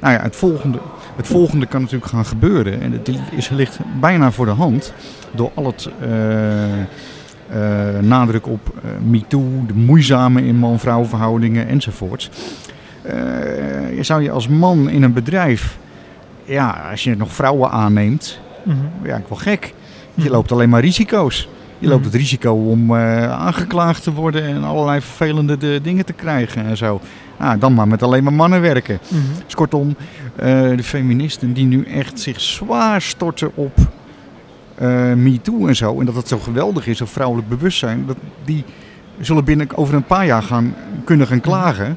Nou ja, het volgende, het volgende kan natuurlijk gaan gebeuren. En het is, ligt bijna voor de hand. Door al het... Uh, nadruk op uh, MeToo, de moeizame in man-vrouw verhoudingen enzovoorts. Uh, je zou je als man in een bedrijf, ja, als je nog vrouwen aanneemt, mm -hmm. ja, ik wel gek. Je mm-hmm. loopt alleen maar risico's. Je loopt het risico om aangeklaagd te worden en allerlei vervelende de dingen te krijgen en zo. Nou, dan maar met alleen maar mannen werken. Mm -hmm. Dus kortom, de feministen die nu echt zich zwaar storten op uh, MeToo en zo. En dat het zo geweldig is, of vrouwelijk bewustzijn. Dat die zullen binnen over een paar jaar gaan, kunnen gaan klagen.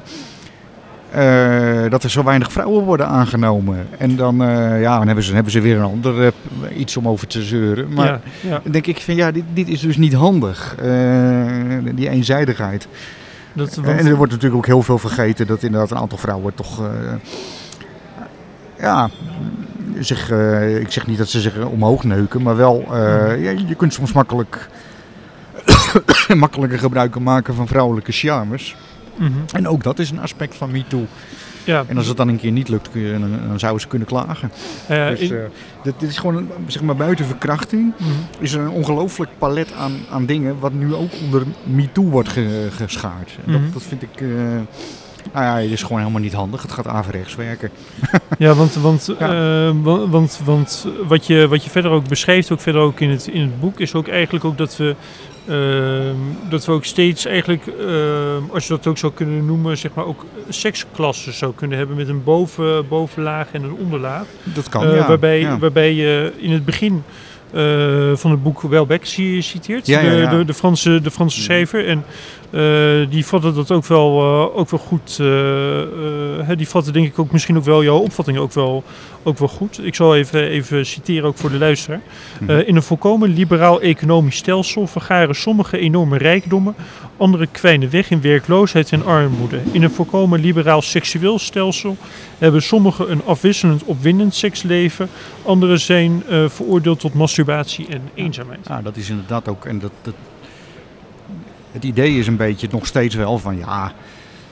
Uh, dat er zo weinig vrouwen worden aangenomen. En dan, uh, ja, dan hebben, ze, hebben ze weer een ander iets om over te zeuren. Maar ja, ja. dan denk ik van ja, dit, dit is dus niet handig. die eenzijdigheid. Dat, want... En er wordt natuurlijk ook heel veel vergeten dat inderdaad een aantal vrouwen toch ja, zich, uh, ik zeg niet dat ze zich omhoog neuken, maar wel, uh, ja, je kunt soms makkelijk makkelijker gebruik maken van vrouwelijke charmes. Mm -hmm. En ook dat is een aspect van MeToo. Ja. En als het dan een keer niet lukt, dan, zouden ze kunnen klagen. Uh, dus, dit, dit, is gewoon, zeg maar buiten verkrachting, -hmm. is er een ongelooflijk palet aan, aan dingen wat nu ook onder MeToo wordt ge, geschaard. -hmm. dat, dat, vind ik Nou ja, het is gewoon helemaal niet handig. Het gaat averechts werken. Ja, want, want, Ja. eh, wa- want, want wat, je, wat je verder ook beschrijft, ook verder ook in het, in het boek, is ook eigenlijk ook dat we, ehm, dat we ook steeds eigenlijk, ehm, als je dat ook zou kunnen noemen, zeg maar ook seksklassen zou kunnen hebben met een boven, bovenlaag en een onderlaag. Dat kan, Eh, ja. waarbij, ja. waarbij je in het begin eh, van het boek Welbeck ci- citeert, Ja, ja, de, ja. De, de Franse, de Franse Mm. schrijver. En eh, die vatte dat ook wel, eh, ook wel goed. eh, hè, die vatte denk ik ook misschien ook wel jouw opvatting ook wel, ook wel goed. Ik zal even, even citeren ook voor de luisteraar. Mhm. In een volkomen liberaal economisch stelsel vergaren sommige enorme rijkdommen, andere kwijnen weg in werkloosheid en armoede. In een volkomen liberaal seksueel stelsel hebben sommigen een afwisselend opwindend seksleven, anderen zijn veroordeeld tot masturbatie en eenzaamheid. Ja, dat is inderdaad ook. En dat, dat, het idee is een beetje nog steeds wel van ja.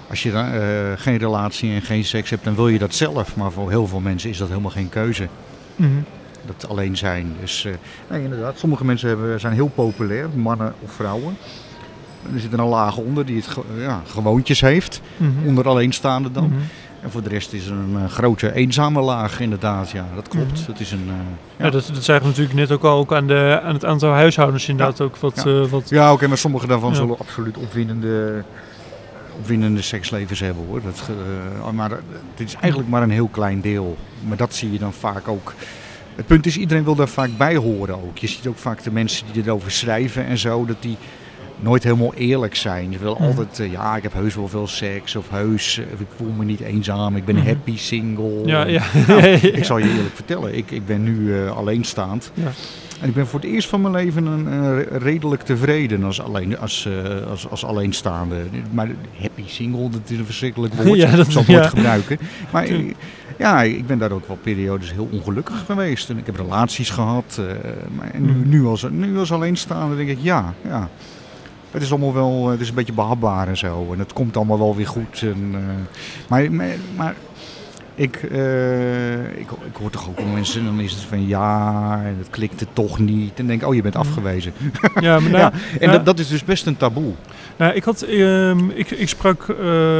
Als je eh, geen relatie en geen seks hebt, dan wil je dat zelf. Maar voor heel veel mensen is dat helemaal geen keuze. Mhm. Dat alleen zijn. Dus eh, nee, inderdaad, sommige mensen hebben, zijn heel populair, mannen of vrouwen. Er zit een laag onder die het ja, gewoontjes heeft. Mhm. Onder alleenstaande dan. Mhm. En voor de rest is er een eh, grote eenzame laag inderdaad. Ja, dat klopt. Mhm. Het is een, eh, Ja, ja. dat, dat zagen we natuurlijk net ook al ook aan, de, aan het aantal huishoudens inderdaad ook wat... Ja. eh, wat Ja, oké, maar sommige daarvan Ja. zullen absoluut opwindende, opwindende sekslevens hebben hoor. Dat, eh, maar het is eigenlijk maar een heel klein deel. Maar dat zie je dan vaak ook. Het punt is, iedereen wil daar vaak bij horen ook. Je ziet ook vaak de mensen die erover schrijven en zo, dat die nooit helemaal eerlijk zijn. Je wil Mhm. altijd, eh, ja, ik heb heus wel veel seks of heus, eh, ik voel me niet eenzaam, ik ben Mhm. happy single. ja, ja. Ik zal je eerlijk vertellen, ik, ik ben nu eh, alleenstaand. Ja. En ik ben voor het eerst van mijn leven een, redelijk tevreden als, alleen, als, als, als alleenstaande. Maar happy single, dat is een verschrikkelijk woord. Ja, dat- ik zal het ja. gebruiken. Maar ja, ik ben daar ook wel periodes heel ongelukkig geweest. En ik heb relaties gehad. eh, maar nu, Mhm. nu, als, nu als alleenstaande denk ik, ja, ja. Het is allemaal wel, eh, het is een beetje behapbaar en zo. En het komt allemaal wel weer goed. En, eh, maar, maar, maar ik, eh, ik, ik hoor toch ook wel mensen, dan is het van ja, en het klikte toch niet. En denk ik, oh je bent Mhm. afgewezen. ja, maar nou, Ja, en dat, dat is dus best een taboe. Nou, ik, had, ehm, ik, ik sprak eh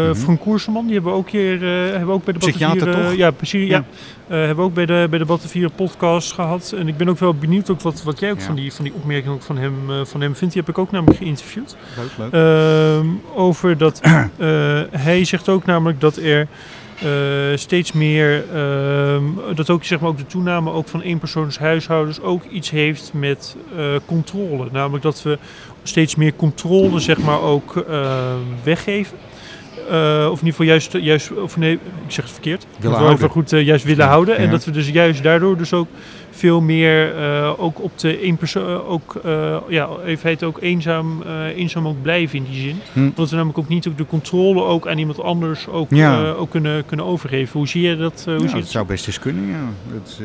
Mhm. Frank Koerseman, die hebben we ook hier eh, hebben we ook bij de Psychiater, toch? Ja, precies. Ja. Ja. Hebben we ook bij de, bij de Battenvieren podcast gehad. En ik ben ook wel benieuwd ook wat, wat jij ook Ja. van, die, van die opmerking ook van hem, van hem vindt. Die heb ik ook namelijk geïnterviewd. Leuk, leuk. Ehm, over dat hij zegt ook namelijk dat er steeds meer ehm, dat ook zeg maar ook de toename ook van eenpersoonshuishoudens ook iets heeft met controle. Namelijk dat we steeds meer controle zeg maar ook eh, weggeven. Eh, of in ieder geval juist, juist of nee, ik zeg het verkeerd. Wel houden. even goed eh, juist willen Ja, houden. En dat we dus juist daardoor dus ook veel meer ook op de één persoon ook ja even heet ook eenzaam eenzaam ook blijven in die zin. Hm. Omdat we namelijk ook niet ook de controle ook aan iemand anders ook, Ja. ook kunnen, kunnen overgeven. Hoe zie je dat? hoe zie je dat het? zou best eens kunnen, ja. Dat,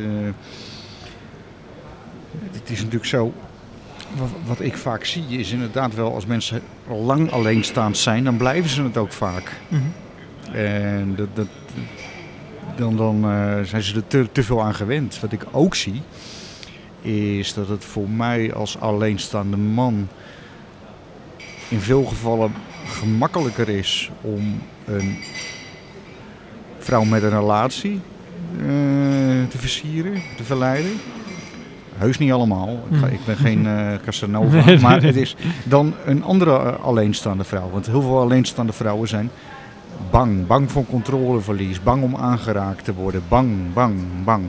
het is natuurlijk zo. Wat, ik vaak zie is inderdaad wel als mensen lang alleenstaand zijn, dan blijven ze het ook vaak. Mhm. En dat, dat, dan, dan eh, zijn ze er te, te veel aan gewend. Wat ik ook zie, is dat het voor mij als alleenstaande man in veel gevallen gemakkelijker is om een vrouw met een relatie eh, te versieren, te verleiden. Heus niet allemaal. Ik, ga- ik ben geen eh Casanova. Nee, maar het is dan een andere eh, alleenstaande vrouw. Want heel veel alleenstaande vrouwen zijn bang. Bang voor controleverlies. Bang om aangeraakt te worden. Bang, bang, bang.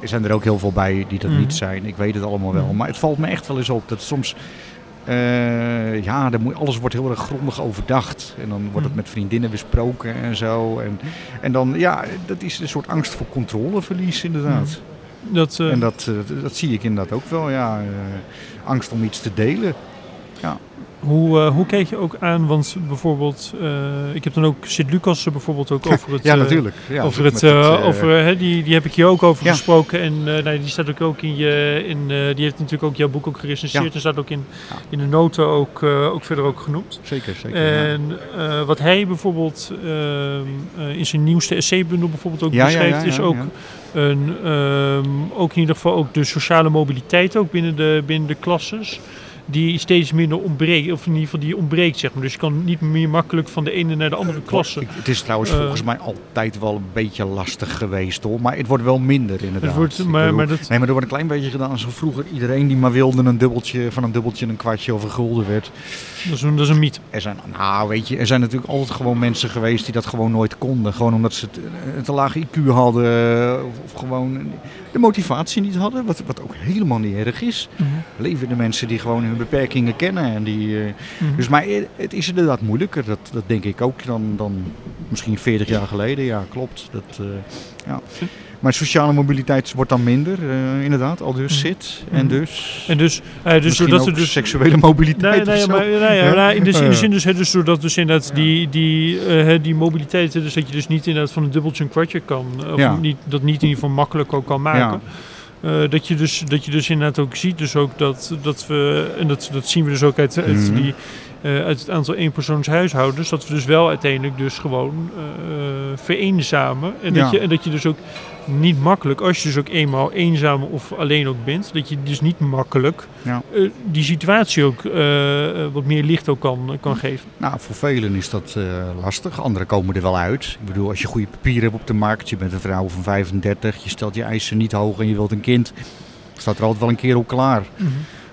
Er zijn er ook heel veel bij die dat niet zijn. Ik weet het allemaal wel. Mhm. Maar het valt me echt wel eens op dat soms... eh, ja, dan moet, alles wordt heel erg grondig overdacht. En dan wordt het met vriendinnen besproken en zo. En, en dan, ja, dat is een soort angst voor controleverlies inderdaad. Dat, eh, En dat, eh, dat zie ik inderdaad ook wel, ja. eh, angst om iets te delen. hoe, eh, hoe kijk je ook aan? Want bijvoorbeeld, ik heb dan ook Sint-Lucas er bijvoorbeeld ook over het... ja, natuurlijk. Ja, over het, over, die, die heb ik hier ook over Ja. gesproken. En eh, nou, die staat ook, ook in je. In, die heeft natuurlijk ook jouw boek ook gerecenseerd. Ja. En staat ook in, Ja. in de noten ook, ook verder ook genoemd. Zeker, zeker. ja. En wat hij bijvoorbeeld ehm, eh, in zijn nieuwste essaybundel bijvoorbeeld ook Ja, ja, beschrijft, ja, is ja, ook, ja. Ehm, ook in ieder geval ook de sociale mobiliteit ook binnen de, binnen de klasses. Die steeds minder ontbreekt, of in ieder geval die ontbreekt, zeg maar. Dus je kan niet meer makkelijk van de ene naar de andere klasse. Het is trouwens Eh. volgens mij altijd wel een beetje lastig geweest hoor. Maar het wordt wel minder inderdaad. Het wordt, maar, bedoel- maar dat, Nee, maar er wordt een klein beetje gedaan zo vroeger. Iedereen die maar wilde een dubbeltje, van een dubbeltje een kwartje of een gulden werd. dat, is een, dat is een mythe. Er zijn, nou weet je, er zijn natuurlijk altijd gewoon mensen geweest die dat gewoon nooit konden. Gewoon omdat ze te, een te laag IQ hadden of, of gewoon de motivatie niet hadden. Wat, wat ook helemaal niet erg is. Leven de mensen die gewoon hun beperkingen kennen. En die, eh, Mhm. dus maar het is inderdaad moeilijker. Dat, dat denk ik ook dan, dan misschien 40 jaar geleden. Ja, klopt. Dat, eh, ja. Maar sociale mobiliteit wordt dan minder, eh, inderdaad. Al dus Mhm. zit en Mhm. dus. En dus, dus doordat er dus seksuele mobiliteit Nee, nee, maar, nee, ja, Ja? in, de, in de Ja. zin dus, hè, dus doordat dus inderdaad die, die, hè, die mobiliteit, dus dat je dus niet inderdaad van een dubbeltje een kwartje kan, of Ja. niet, dat niet in ieder geval makkelijk ook kan maken. Eh, dat, je dus, dat je dus inderdaad ook ziet, dus ook dat, dat we, en dat, dat zien we dus ook uit, uit, Mhm. die, eh, uit het aantal eenpersoonshuishoudens, dat we dus wel uiteindelijk dus gewoon eh vereenzamen. En, dat je, en dat je dus ook niet makkelijk, als je dus ook eenmaal eenzaam of alleen ook bent, dat je dus niet makkelijk Ja. eh, die situatie ook eh, eh, wat meer licht ook kan, kan geven. Nou, voor velen is dat lastig. Anderen komen er wel uit. Ik bedoel, als je goede papieren hebt op de markt, je bent een vrouw van 35, je stelt je eisen niet hoog en je wilt een kind, staat er altijd wel een kerel klaar.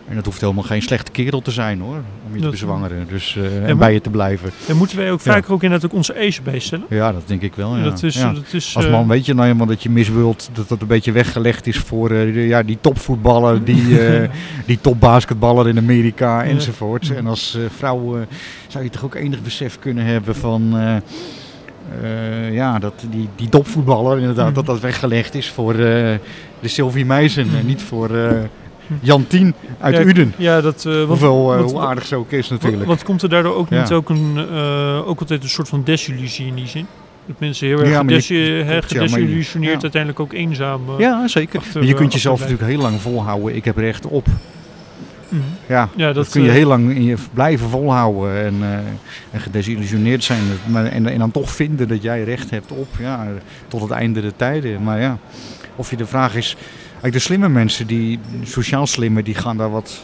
En dat hoeft helemaal geen slechte kerel te zijn hoor, om je te bezwangeren dus, eh, en bij je te blijven. En moeten wij ook Ja. vaker ook inderdaad ook onze eisen bijstellen? Ja, dat denk ik wel. Ja. Dat is, Ja. dat is, Als eh, man weet je nou eenmaal dat je mis wilt, dat dat een beetje weggelegd is voor eh, ja, die topvoetballer, die, die topbasketballer in Amerika Ja. enzovoort. En als vrouw zou je toch ook enig besef kunnen hebben van ja, dat die, die topvoetballer inderdaad, Mhm. dat dat weggelegd is voor de Sylvie Meijsen en niet voor Mhm. Jan Tien uit ja, Uden. Ja, dat, want, Hoeveel, eh, hoe aardig ze ook is natuurlijk. want komt er daardoor ook niet ook, een, eh, ook altijd een soort van desillusie in die zin? Dat mensen heel erg Ja, gedesillusioneerd ja. uiteindelijk ook eenzaam. ja, zeker. achter- Maar je kunt jezelf natuurlijk heel lang volhouden. Ik heb recht op. mhm. Ja, Ja, dat, dat, kun je heel lang in je blijven volhouden en, en gedesillusioneerd zijn. Maar, en, en dan toch vinden dat jij recht hebt op, ja, tot het einde der tijden. Maar ja, of je de vraag is, eigenlijk de slimme mensen, die sociaal slimme, die gaan daar wat,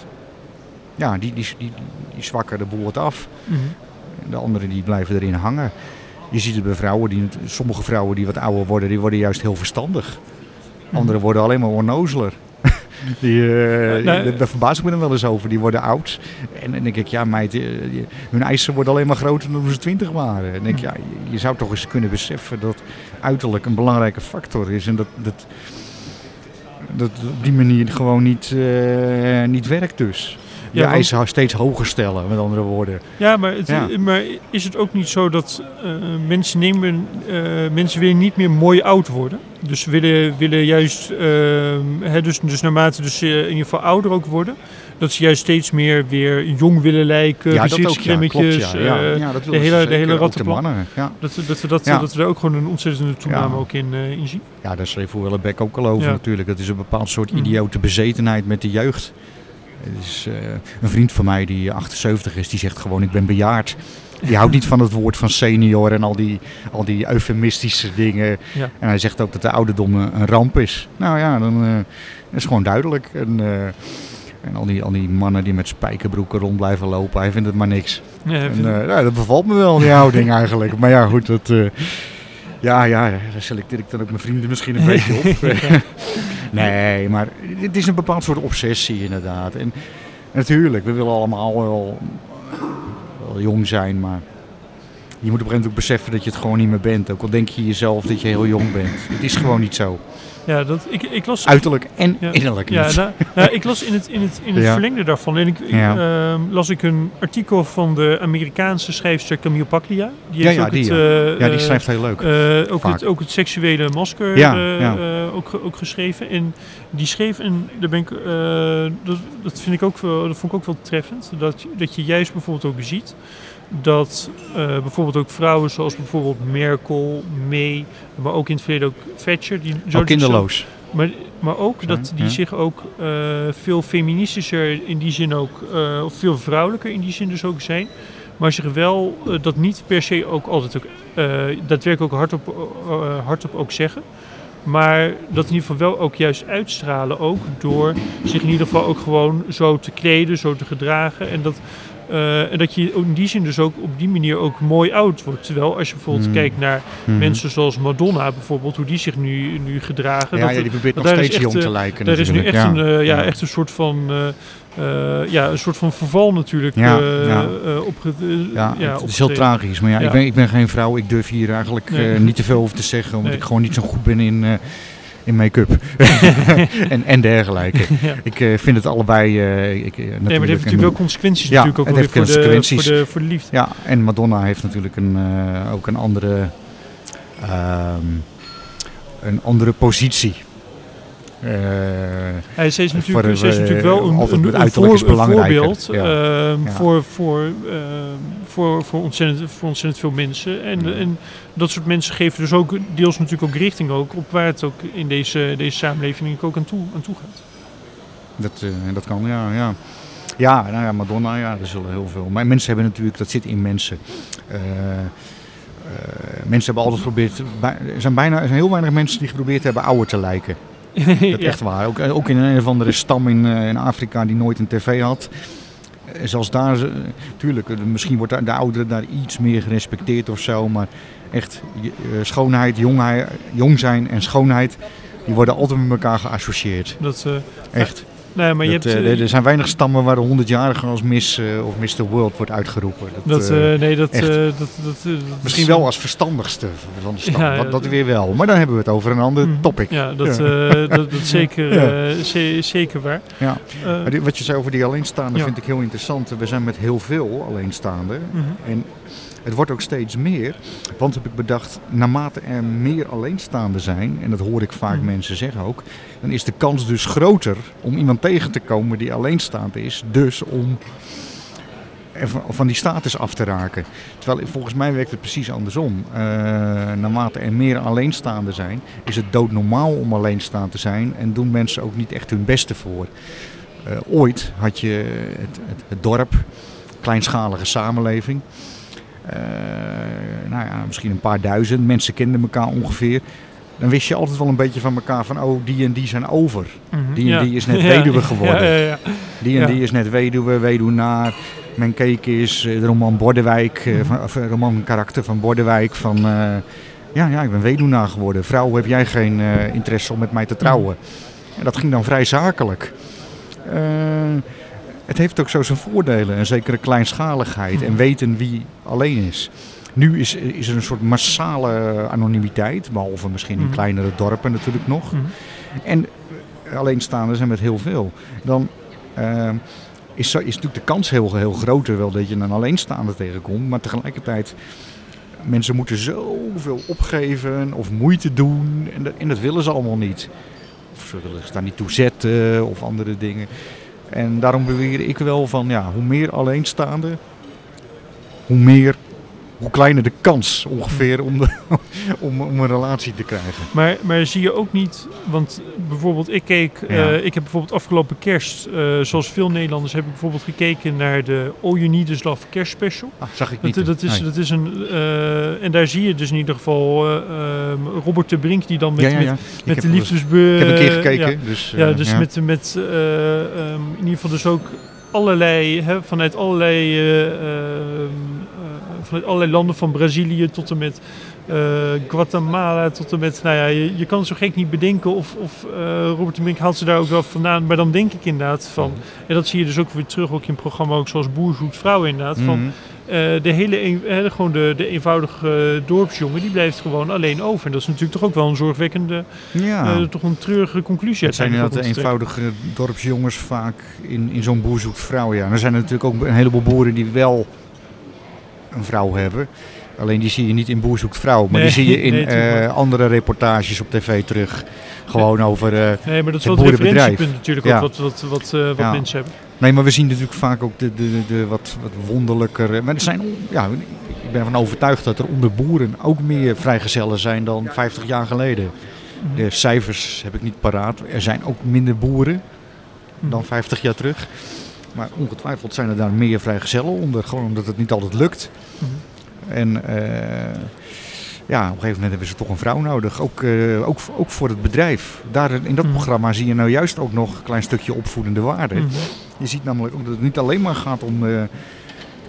ja, die, die, die, die zwakken de boel wat af. mhm. De anderen die blijven erin hangen. Je ziet het bij vrouwen, die, sommige vrouwen die wat ouder worden, die worden juist heel verstandig. Anderen worden alleen maar onnozeler. Die, eh, daar- verbaas ik me dan wel eens over. Die worden oud. En dan denk ik, ja meid, eh, hun eisen worden alleen maar groter dan toen ze twintig waren. En denk ik, ja, je, je zou toch eens kunnen beseffen dat uiterlijk een belangrijke factor is. En dat dat, dat op die manier gewoon niet, eh, niet werkt dus. Je Ja, want- eisen steeds hoger stellen, met andere woorden. Ja, maar, het, Ja. maar is het ook niet zo dat eh, mensen nemen, eh, mensen willen niet meer mooi oud worden? Dus willen, willen juist, eh, hè, dus, dus naarmate dus, in ieder geval ouder ook worden, dat ze juist steeds meer weer jong willen lijken, ja, dat ook, ja, klopt, ja. Ja, eh, ja, dat de hele- de hele rattenplan. mannen. Ja. dat, we- dat, we dat, dat we er ook gewoon een ontzettende toename Ja. ook in, eh, in zien. Ja, daar schreef Wellebeck ook al over Ja. natuurlijk. Dat is een bepaald soort Mhm. idiote bezetenheid met de jeugd. Het is, eh, een vriend van mij die 78 is, die zegt gewoon ik ben bejaard. Die houdt niet van het woord van senior en al die, al die eufemistische dingen. Ja. En hij zegt ook dat de ouderdom een, een ramp is. Nou ja, dan eh, dat is gewoon duidelijk. En, eh, en al, die, al die mannen die met spijkerbroeken rond blijven lopen, hij vindt het maar niks. Ja, En, eh, ja, dat bevalt me wel, die houding eigenlijk. Maar ja, goed, dat, eh, ja, ja, daar selecteer ik dan ook mijn vrienden misschien een beetje op. nee, maar het is een bepaald soort obsessie inderdaad. En natuurlijk, we willen allemaal wel, wel jong zijn, maar je moet op een gegeven moment ook beseffen dat je het gewoon niet meer bent. Ook al denk je jezelf dat je heel jong bent. Het is gewoon niet zo. Ja, dat, ik, ik las... Uiterlijk en Ja. innerlijk Ja, nou, nou, ik las in het, in het, in het Ja. verlengde daarvan. En ik, Ja. ehm, las ik een artikel van de Amerikaanse schrijfster Camille Paglia. Die heeft ook die, het, ja. eh, ja, die schrijft heel leuk. eh, ook, Vaak. het, ook het seksuele masker Ja, eh, ja. ook, ook geschreven. En die schreef, en daar ben ik, dat, dat, vind ik ook dat vond ik ook wel treffend, dat, dat je juist bijvoorbeeld ook ziet dat eh, bijvoorbeeld ook vrouwen zoals bijvoorbeeld Merkel, May, maar ook in het verleden ook Thatcher, die zo Ook kinderloos. maar, maar ook dat die ja. zich ook eh, veel feministischer in die zin ook, eh, of veel vrouwelijker in die zin dus ook zijn. Maar zich wel dat niet per se ook altijd ook, daadwerkelijk ook hardop, hardop ook zeggen. Maar dat in ieder geval wel ook juist uitstralen ook door zich in ieder geval ook gewoon zo te kleden, zo te gedragen. En dat, en dat je in die zin dus ook op die manier ook mooi oud wordt. Terwijl als je bijvoorbeeld Mm. kijkt naar Mhm. mensen zoals Madonna bijvoorbeeld, hoe die zich nu, nu gedragen. Ja, dat, ja, die probeert nog steeds echt, jong eh, te lijken daar is nu echt, een, eh, ja, echt een soort van... eh, eh, ja, een soort van verval natuurlijk Ja, eh, ja. eh, eh, Ja, ja, het is heel tragisch. Maar ja, Ja. Ik, ben, ik ben geen vrouw. Ik durf hier eigenlijk Nee. eh, niet te veel over te zeggen. Omdat Nee. ik gewoon niet zo goed ben in, eh, in make-up. en, en dergelijke. Ja. Ik eh, vind het allebei... eh, ik, eh, Nee, maar het natuurlijk heeft natuurlijk wel consequenties Ja, natuurlijk ook het weer heeft voor de, voor, consequenties. de, voor de liefde. Ja, en Madonna heeft natuurlijk een, ook een andere, ehm, een andere positie. Eh, Hij ze is natuurlijk, eh, ze is natuurlijk wel een, een, voor- een voorbeeld ehm, voor, voor, ehm, voor, voor, ontzettend, voor ontzettend veel mensen. En, en dat soort mensen geven dus ook deels natuurlijk ook richting ook op waar het ook in deze, deze samenleving ook aan toe, aan toe gaat. dat, eh, dat kan, ja. Ja, ja, nou ja, Madonna, ja, er zullen heel veel. Maar mensen hebben natuurlijk, dat zit in mensen. Eh, eh, mensen hebben altijd geprobeerd, er zijn bijna er zijn heel weinig mensen die geprobeerd hebben ouder te lijken. Dat Ja. echt waar. Ook, ook in een of andere stam in, eh, in Afrika die nooit een tv had. Eh, Zelfs daar, eh, tuurlijk, eh, misschien wordt de, de ouderen daar iets meer gerespecteerd of zo. Maar echt, eh, schoonheid, jongheid, jong zijn en schoonheid, die worden altijd met elkaar geassocieerd. Dat, eh, Echt. Nee, maar je Dat, hebt... eh, eh, er- zijn weinig stammen waar de 100-jarige als Miss eh, of Mr. World wordt uitgeroepen. Dat, dat, nee, dat, dat, dat, misschien is- wel als verstandigste van de stam. Ja, dat, dat weer wel. Maar dan hebben we het over een ander Mhm. topic. Ja, dat, is zeker, zeker waar. Ja. Wat je zei over die alleenstaanden vind ik heel interessant. We zijn met heel veel alleenstaanden. mhm. En het wordt ook steeds meer. Want heb ik bedacht, naarmate er meer alleenstaanden zijn, en dat hoor ik vaak Mhm. mensen zeggen ook, dan is de kans dus groter om iemand tegen te komen die alleenstaand is. Dus om van- die status af te raken. Terwijl volgens mij werkt het precies andersom. Eh, naarmate er meer alleenstaanden zijn, is het doodnormaal om alleenstaand te zijn en doen mensen ook niet echt hun beste voor. Eh, ooit had je het, het, het dorp, kleinschalige samenleving. Eh, nou ja, misschien een paar duizend. Mensen kenden elkaar ongeveer. Dan wist je altijd wel een beetje van elkaar van, oh, die en die zijn over. Mhm. Die en Ja. die is net weduwe geworden. Ja, ja, ja. Die en die is net weduwe, weduwnaar. Men keek is eh, de roman Bordewijk, Mhm. van, of roman karakter van Bordewijk van... ja, ja, ik ben weduwnaar geworden. Vrouw, heb jij geen interesse om met mij te trouwen? En dat ging dan vrij zakelijk. Eh, het heeft ook zo zijn voordelen. Een zekere kleinschaligheid en weten wie alleen is. Nu is, is er een soort massale anonimiteit, behalve misschien in Mhm. kleinere dorpen natuurlijk nog. Mhm. En alleenstaanden zijn met heel veel. Dan eh, is, is natuurlijk de kans heel, heel groter wel dat je een alleenstaande tegenkomt. Maar tegelijkertijd, mensen moeten zoveel opgeven of moeite doen. En dat, en dat willen ze allemaal niet. Of ze willen zich daar niet toe zetten of andere dingen. En daarom beweer ik wel van, ja, hoe meer alleenstaanden, hoe meer... Hoe kleiner de kans ongeveer om, de, om, om een relatie te krijgen. Maar, maar zie je ook niet, want bijvoorbeeld ik keek, Ja. eh, ik heb bijvoorbeeld afgelopen kerst, eh, zoals veel Nederlanders, heb ik bijvoorbeeld gekeken naar de All You Need Is Love kerstspecial. Ah, zag ik Dat, niet. dat, is, Nee. dat is een, eh, en daar zie je dus in ieder geval eh, ehm, Robert de Brink die dan met, ja, met, de wel eens- liefdesbe... Ik heb een keer ja, gekeken. dus, Ja, eh, dus met, met eh, ehm, in ieder geval dus ook allerlei, hè, vanuit allerlei, eh, ehm, eh, vanuit allerlei landen van Brazilië tot en met eh, Guatemala tot en met, nou ja, je, je kan zo gek niet bedenken of, of eh, Robert de Brink haalt ze daar ook wel vandaan. Maar dan denk ik inderdaad van, en dat zie je dus ook weer terug ook in programma ook zoals Boer zoekt vrouw inderdaad, van Mhm. eh, de hele, een- gewoon de, de eenvoudige dorpsjongen, die blijft gewoon alleen over. En dat is natuurlijk toch ook wel een zorgwekkende, Ja. toch een treurige conclusie. het zijn inderdaad de eenvoudige dorpsjongens vaak in, in zo'n boer zoekt vrouw. Ja. En er zijn natuurlijk ook een heleboel boeren die wel een vrouw hebben. Alleen die zie je niet in Boer zoekt vrouw. Maar Nee, die zie je in nee, eh, andere reportages op tv terug. Gewoon over... eh, Nee, maar dat is het wel het referentiepunt natuurlijk Ja. ook wat, wat, wat, eh, wat Ja. mensen hebben. nee, maar we zien natuurlijk vaak ook de, de, de wat, wat wonderlijker... Maar er zijn, ja, ik ben ervan overtuigd dat er onder boeren ook meer vrijgezellen zijn dan 50 jaar geleden. De cijfers heb ik niet paraat. Er zijn ook minder boeren dan 50 jaar terug. Maar ongetwijfeld zijn er daar meer vrijgezellen onder. Gewoon omdat het niet altijd lukt. Mhm. En eh, ja, op een gegeven moment hebben ze toch een vrouw nodig. Ook, eh, ook, ook voor het bedrijf. Daar in dat Mhm. programma zie je nou juist ook nog een klein stukje opvoedende waarde. Mhm. Je ziet namelijk ook dat het niet alleen maar gaat om... eh,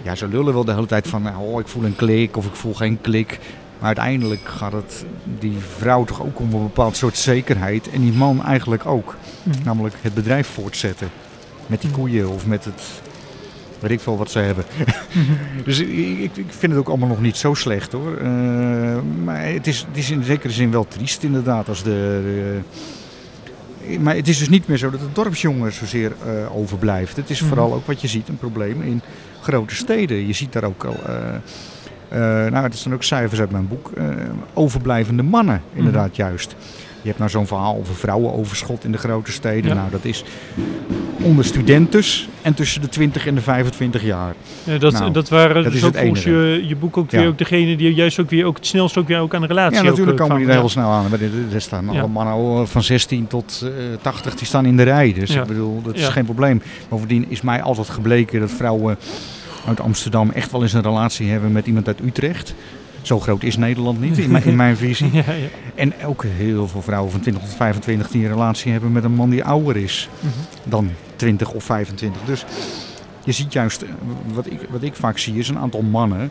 ja, ze lullen wel de hele tijd van... Oh, ik voel een klik of ik voel geen klik. Maar uiteindelijk gaat het die vrouw toch ook om een bepaald soort zekerheid. En die man eigenlijk ook. Namelijk het bedrijf voortzetten. Met die Mhm. koeien of met het... Weet ik veel wat ze hebben. dus ik, ik, vind het ook allemaal nog niet zo slecht hoor. Eh, maar het is, het is in zekere zin wel triest inderdaad. Als de, de- maar het is dus niet meer zo dat de dorpsjongen zozeer eh, overblijft. Het is Mhm. vooral ook wat je ziet, een probleem in grote steden. Je ziet daar ook al... eh, nou, het zijn ook cijfers uit mijn boek. overblijvende mannen, inderdaad, juist. Je hebt nou zo'n verhaal over vrouwenoverschot in de grote steden. Ja. Nou, dat is onder studentes en tussen de 20 en de 25 jaar. Ja, dat, Nou, dat waren dat dus is ook het volgens je, je boek ook Ja. weer ook degene die juist ook weer ook het snelst ook weer ook aan de relatie Ja, natuurlijk eh, komen die er heel snel aan. Er staan alle mannen al van 16 tot eh, 80, die staan in de rij. Dus ik bedoel, dat is geen probleem. Bovendien is mij altijd gebleken dat vrouwen uit Amsterdam echt wel eens een relatie hebben met iemand uit Utrecht. Zo groot is Nederland niet, in mijn, in mijn visie. Ja, ja. En ook heel veel vrouwen van 20 tot 25 die een relatie hebben met een man die ouder is Mhm. dan 20 of 25. Dus je ziet juist, eh, wat ik, wat ik vaak zie, is een aantal mannen.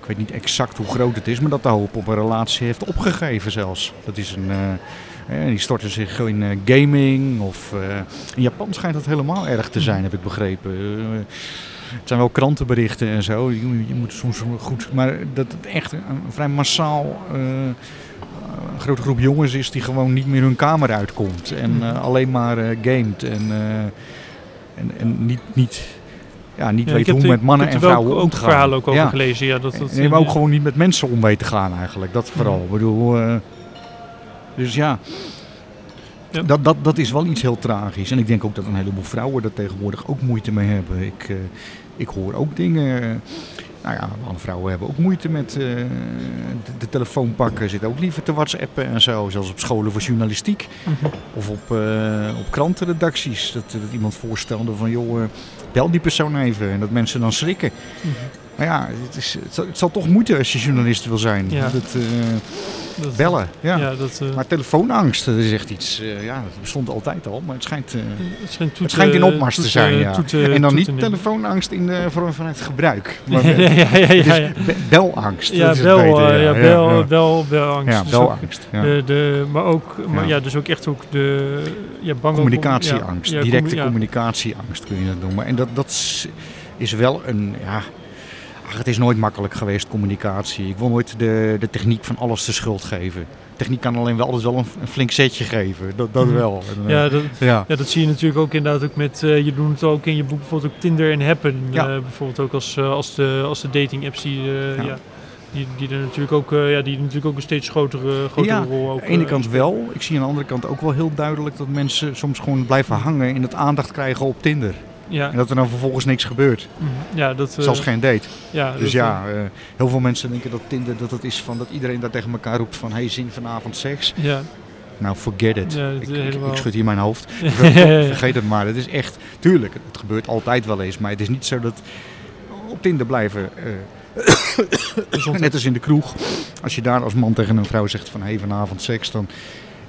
Ik weet niet exact hoe groot het is, maar dat de hoop op een relatie heeft opgegeven zelfs. Dat is een. eh, eh, die storten zich in gaming of. in Japan schijnt dat helemaal erg te zijn, heb ik begrepen. Het zijn wel krantenberichten en zo. Je, je moet soms goed. Maar dat het echt een, vrij massaal. eh, een grote groep jongens is die gewoon niet meer hun kamer uitkomt. En Mhm. eh, alleen maar eh, gamet. En, en, en niet, niet, ja, niet Ja, weet hoe met mannen en vrouwen om te gaan. verhalen ook over Ja. gelezen. Ja, dat, dat, Nee, maar ook gewoon niet met mensen om mee te gaan eigenlijk. Dat vooral. Ik bedoel, dus ja, Ja. Dat, dat, dat is wel iets heel tragisch. En ik denk ook dat een heleboel vrouwen daar tegenwoordig ook moeite mee hebben. Ik, eh, ik hoor ook dingen. Nou ja, vrouwen hebben ook moeite met eh, de, de telefoon pakken. Zitten ook liever te whatsappen en zo. Zelfs op scholen voor journalistiek. Mhm. Of op, eh, op krantenredacties. Dat, dat iemand voorstelde van joh, bel die persoon even. En dat mensen dan schrikken. Mhm. Maar ja, het, is, het, zal, het zal toch moeten als je journalist wil zijn. Ja. Dat, Dat- bellen, ja. Ja, dat, eh, Maar telefoonangst, dat is echt iets, eh, ja, dat bestond altijd al. Maar het schijnt, eh, het schijnt, het schijnt in opmars te zijn, ja. en dan niet telefoonangst in de vorm van het gebruik. Maar, ja, ja, ja, het ja, is ja. be- belangst. Ja, bel, bel, bel, belangst. Ja, ook belangst. Ja. De, de, maar ook, maar Ja. ja. dus ook echt ook de ja, bang Communicatieangst, ja, ja, directe communicatieangst kun je dat noemen. En dat, dat is- is wel een, ja, ach, het is nooit makkelijk geweest, communicatie. Ik wil nooit de, de techniek van alles de schuld geven. Techniek kan alleen wel altijd wel een, een flink setje geven, dat, dat Mhm. wel. En, eh, Ja, dat, ja. ja, dat zie je natuurlijk ook inderdaad ook met, eh, je doet het ook in je boek bijvoorbeeld ook Tinder en Happen. Ja. eh, bijvoorbeeld ook als, als, de, als de dating apps die, Ja. ja. die, die er natuurlijk ook, ja, die natuurlijk ook een steeds grotere, grotere Ja, rol ook. Aan de ene kant wel. Ik zie aan de andere kant ook wel heel duidelijk dat mensen soms gewoon blijven hangen in het aandacht krijgen op Tinder. Ja, En dat er dan vervolgens niks gebeurt. mhm. ja, dat, eh, Zelfs geen date. ja, Dus dat, ja, eh, heel veel mensen denken dat Tinder dat het is van dat iedereen daar tegen elkaar roept van hey, zin vanavond seks. eh, ja, Nou, forget it. Ja, dat ik, schud hier mijn hoofd. Vergeet het maar. Het is echt, tuurlijk, het gebeurt altijd wel eens. Maar het is niet zo dat op Tinder blijven. eh, net als in de kroeg. Als je daar als man tegen een vrouw zegt van hey, vanavond seks, dan,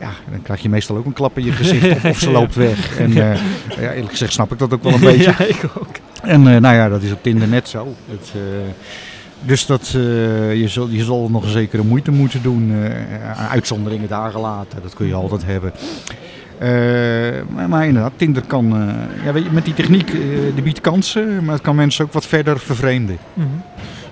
ja, dan krijg je meestal ook een klap in je gezicht. Of, of ze loopt weg. En eh, ja, eerlijk gezegd snap ik dat ook wel een beetje. ja, ik ook. En eh, nou ja, dat is op Tinder net zo. Het, eh, dus dat, je, zal, je zal nog een zekere moeite moeten doen. uitzonderingen daar gelaten, dat kun je altijd hebben. Maar, maar inderdaad, Tinder kan, ja, weet je, met die techniek, die biedt kansen, maar het kan mensen ook wat verder vervreemden. Mhm.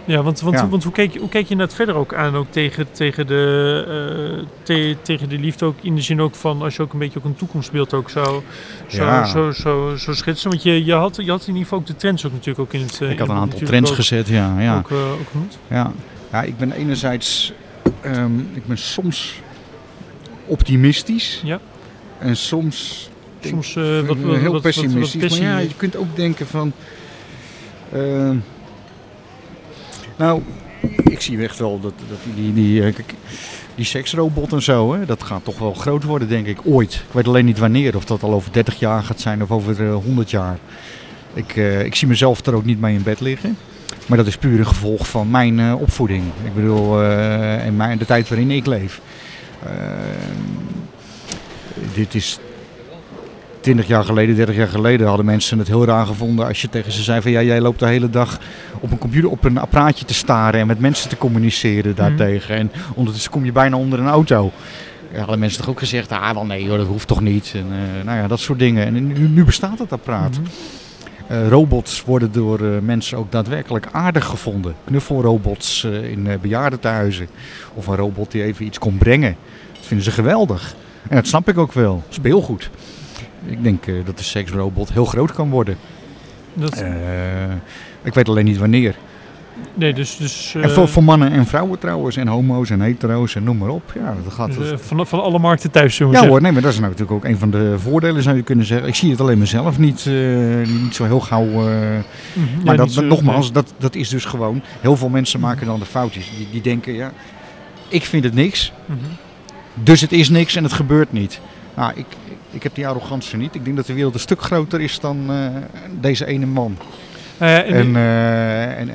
Ja, want, want, Ja. want hoe, kijk, je- hoe kijk je inderdaad verder ook aan ook tegen, tegen, de, te- tegen de liefde ook in de zin ook van als je ook een beetje ook een toekomstbeeld ook zou, zou, Ja. zo, zo, zo schetsen. Want je, je, had, je had in ieder geval ook de trends ook natuurlijk ook in het eh, Ik had een aantal trends ook, gezet, ja. ja. ook, ook genoemd. Ja, ja ik ben enerzijds ehm, ik ben soms optimistisch. Ja. En soms Soms wat, wat, heel wat- wat pessimistisch. maar ja, je kunt ook denken van... ehm, nou, ik zie echt wel dat, dat die, die, eh, kijk, die seksrobot en zo, hè, dat gaat toch wel groot worden, denk ik, ooit. Ik weet alleen niet wanneer, of dat al over 30 jaar gaat zijn of over eh, 100 jaar. Ik, eh, ik zie mezelf er ook niet mee in bed liggen. Maar dat is puur een gevolg van mijn eh, opvoeding. Ik bedoel, eh, en mijn, de tijd waarin ik leef. Eh, dit is 20 jaar geleden, 30 jaar geleden hadden mensen het heel raar gevonden als je tegen ze zei van ja, jij loopt de hele dag op een computer op een apparaatje te staren en met mensen te communiceren daartegen. En ondertussen kom je bijna onder een auto. Ja, hadden mensen toch ook gezegd, ah wel nee hoor, dat hoeft toch niet. En, eh, nou ja, dat soort dingen. En nu, nu bestaat het apparaat. Mhm. Eh, robots worden door eh, mensen ook daadwerkelijk aardig gevonden. Knuffelrobots in bejaardentehuizen. Of een robot die even iets kon brengen. Dat vinden ze geweldig. En dat snap ik ook wel. Speelgoed. Ik denk eh, dat de seksrobot heel groot kan worden. Dat, Eh, ik weet alleen niet wanneer. nee, dus... dus en eh, voor, voor mannen en vrouwen trouwens. En homo's en hetero's en noem maar op. Ja, dat gaat... dus, van, van alle markten thuis, we ja zeggen. hoor, nee, maar dat is nou natuurlijk ook een van de voordelen zou je kunnen zeggen. Ik zie het alleen mezelf niet, niet zo heel gauw... Mhm. maar Ja, dat, zo- nogmaals, dat, dat is dus gewoon. Heel veel mensen maken dan de foutjes. Die, die denken, ja, ik vind het niks, Mhm. dus het is niks en het gebeurt niet. Nou, ik, ik heb die arrogantie niet. Ik denk dat de wereld een stuk groter is dan eh, deze ene man. Eh, en- En, en,